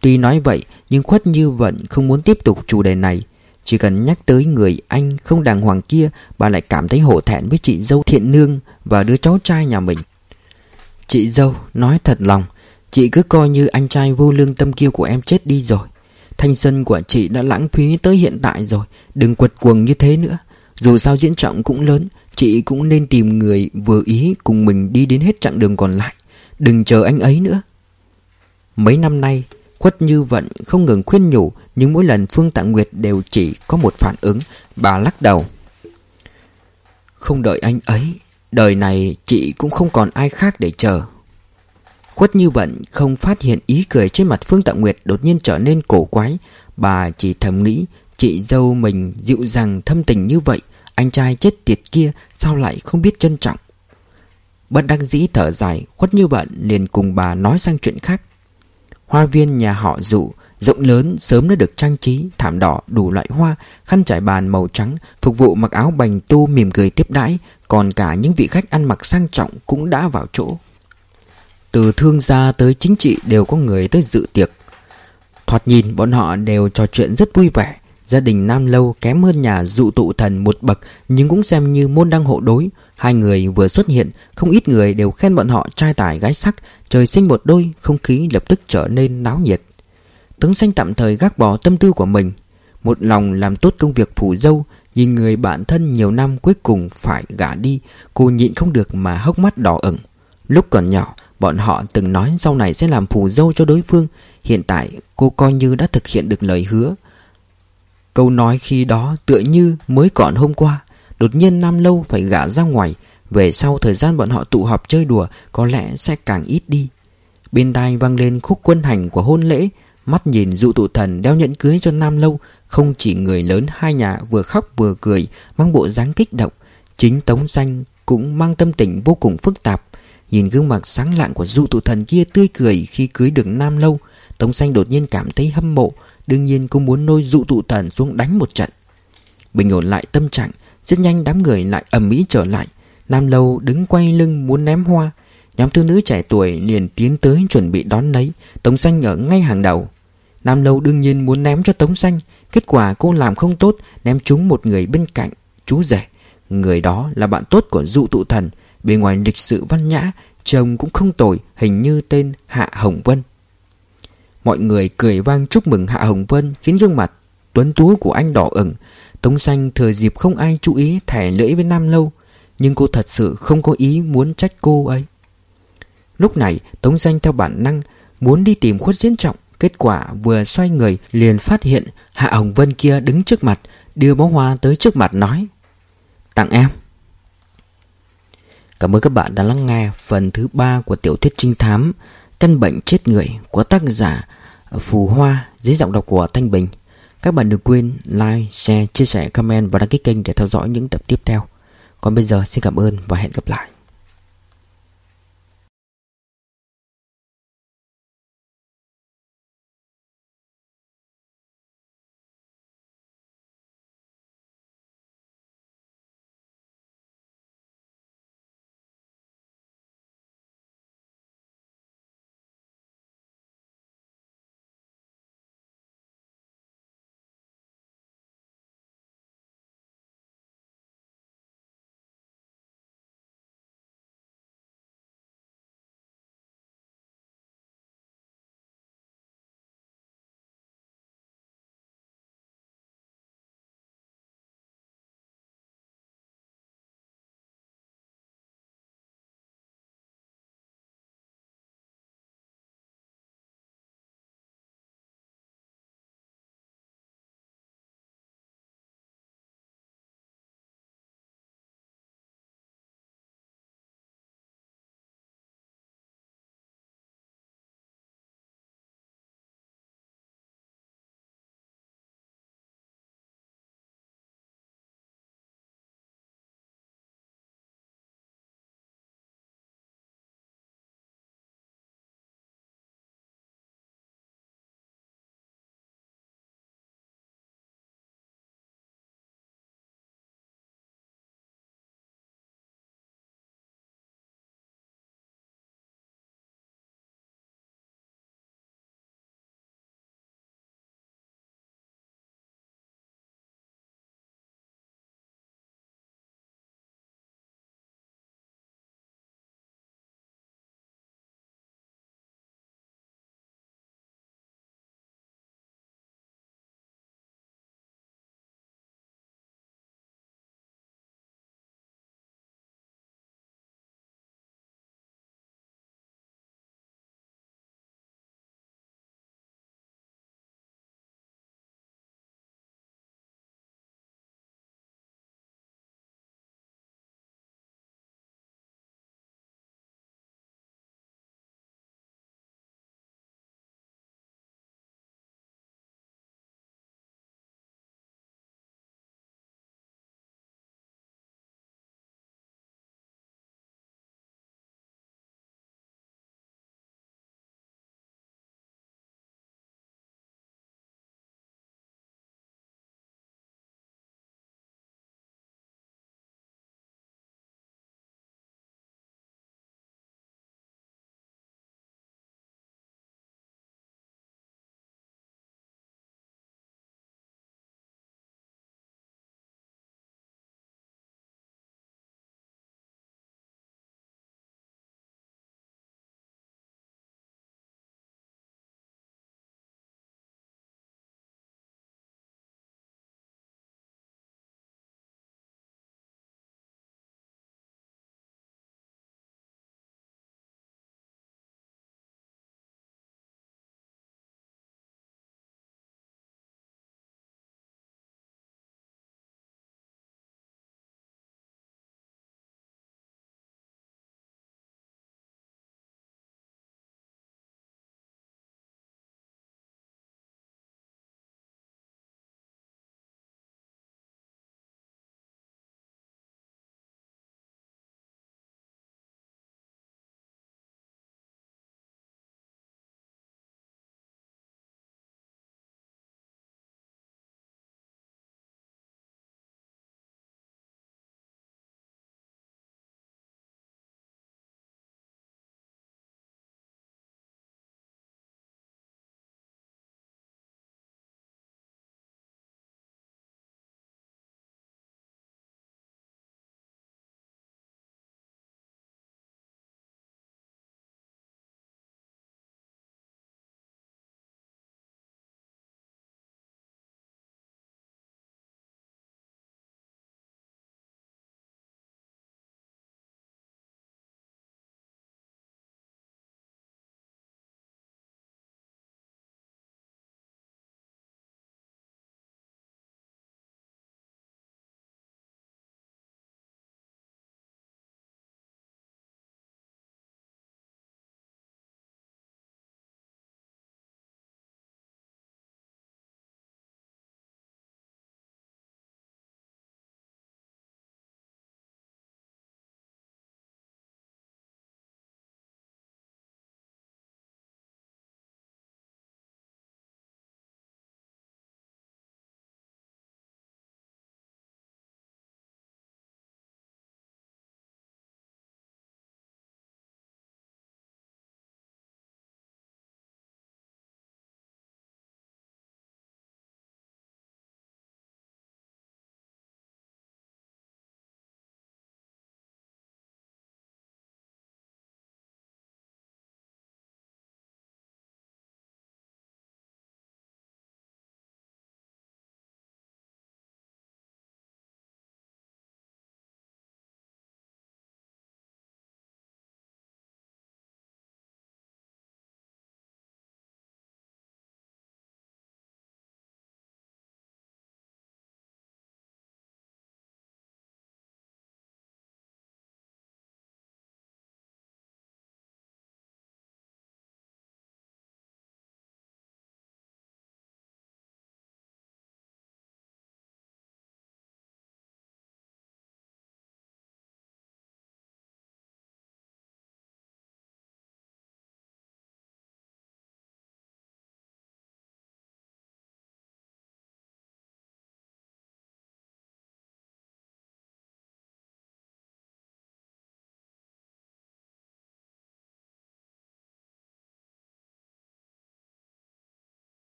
Tuy nói vậy, nhưng khuất như vận không muốn tiếp tục chủ đề này. Chỉ cần nhắc tới người anh không đàng hoàng kia, Bà lại cảm thấy hổ thẹn với chị dâu thiện nương và đứa cháu trai nhà mình. Chị dâu, nói thật lòng, Chị cứ coi như anh trai vô lương tâm kia của em chết đi rồi. Thanh xuân của chị đã lãng phí tới hiện tại rồi, Đừng quật cuồng như thế nữa. Dù sao diễn trọng cũng lớn Chị cũng nên tìm người vừa ý cùng mình đi đến hết chặng đường còn lại. Đừng chờ anh ấy nữa. Mấy năm nay, Khuất Như Vận không ngừng khuyên nhủ, Nhưng mỗi lần Phương Tạ Nguyệt đều chỉ có một phản ứng. Bà lắc đầu. Không đợi anh ấy, Đời này chị cũng không còn ai khác để chờ. Khuất Như Vận không phát hiện ý cười trên mặt Phương Tạ Nguyệt đột nhiên trở nên cổ quái. Bà chỉ thầm nghĩ, Chị dâu mình dịu dàng, thâm tình như vậy anh trai chết tiệt kia sao lại không biết trân trọng? Bất đắc dĩ thở dài, Khuất Như bận liền cùng bà nói sang chuyện khác. Hoa viên nhà họ dụ, Rộng lớn, sớm đã được trang trí, Thảm đỏ, đủ loại hoa, Khăn trải bàn màu trắng, Phục vụ mặc áo bành tu mỉm cười tiếp đãi, Còn cả những vị khách ăn mặc sang trọng Cũng đã vào chỗ. Từ thương gia tới chính trị đều có người tới dự tiệc. Thoạt nhìn, bọn họ đều trò chuyện rất vui vẻ Gia đình Nam Lâu kém hơn nhà dụ tụ thần một bậc, Nhưng cũng xem như môn đăng hộ đối. Hai người vừa xuất hiện, Không ít người đều khen bọn họ trai tài gái sắc. Trời sinh một đôi, Không khí lập tức trở nên náo nhiệt. Tướng xanh tạm thời gác bỏ tâm tư của mình. Một lòng làm tốt công việc phủ dâu, Nhìn người bạn thân nhiều năm cuối cùng phải gả đi, Cô nhịn không được mà hốc mắt đỏ ửng. Lúc còn nhỏ, Bọn họ từng nói sau này sẽ làm phù dâu cho đối phương. Hiện tại, cô coi như đã thực hiện được lời hứa. Câu nói khi đó tựa như mới còn hôm qua. Đột nhiên Nam Lâu phải gả ra ngoài. Về sau thời gian bọn họ tụ họp chơi đùa, Có lẽ sẽ càng ít đi. Bên tai vang lên khúc quân hành của hôn lễ. Mắt nhìn dụ tụ thần đeo nhẫn cưới cho Nam Lâu. Không chỉ người lớn hai nhà vừa khóc vừa cười, Mang bộ dáng kích động. Chính Tống Danh cũng mang tâm tình vô cùng phức tạp. Nhìn gương mặt sáng lạng của dụ tụ thần kia tươi cười khi cưới được Nam Lâu, Tống Xanh đột nhiên cảm thấy hâm mộ. Đương nhiên cũng muốn nôi dụ tụ thần xuống đánh một trận. Bình ổn lại tâm trạng, Rất nhanh đám người lại ầm ĩ trở lại. Nam Lâu đứng quay lưng muốn ném hoa. Nhóm thiếu nữ trẻ tuổi liền tiến tới chuẩn bị đón lấy. Tống Xanh ở ngay hàng đầu. Nam Lâu đương nhiên muốn ném cho Tống Xanh. Kết quả cô làm không tốt, Ném trúng một người bên cạnh, Chú rể. Người đó là bạn tốt của dụ tụ thần. Bề ngoài lịch sự văn nhã Chồng cũng không tồi, Hình như tên Hạ Hồng Vân. Mọi người cười vang chúc mừng Hạ Hồng Vân Khiến gương mặt tuấn tú của anh đỏ ửng. Tống xanh thừa dịp không ai chú ý Thẻ lưỡi với Nam Lâu, Nhưng cô thật sự không có ý muốn trách cô ấy. Lúc này, Tống xanh theo bản năng Muốn đi tìm khuất diễn trọng, Kết quả vừa xoay người liền phát hiện Hạ Hồng Vân kia đứng trước mặt, Đưa bó hoa tới trước mặt nói, Tặng em. Cảm ơn các bạn đã lắng nghe phần thứ ba của tiểu thuyết trinh thám. Căn bệnh chết người của tác giả Phù Hoa dưới giọng đọc của Thanh Bình. Các bạn đừng quên like, share, chia sẻ, comment và đăng ký kênh để theo dõi những tập tiếp theo. Còn bây giờ xin cảm ơn và hẹn gặp lại.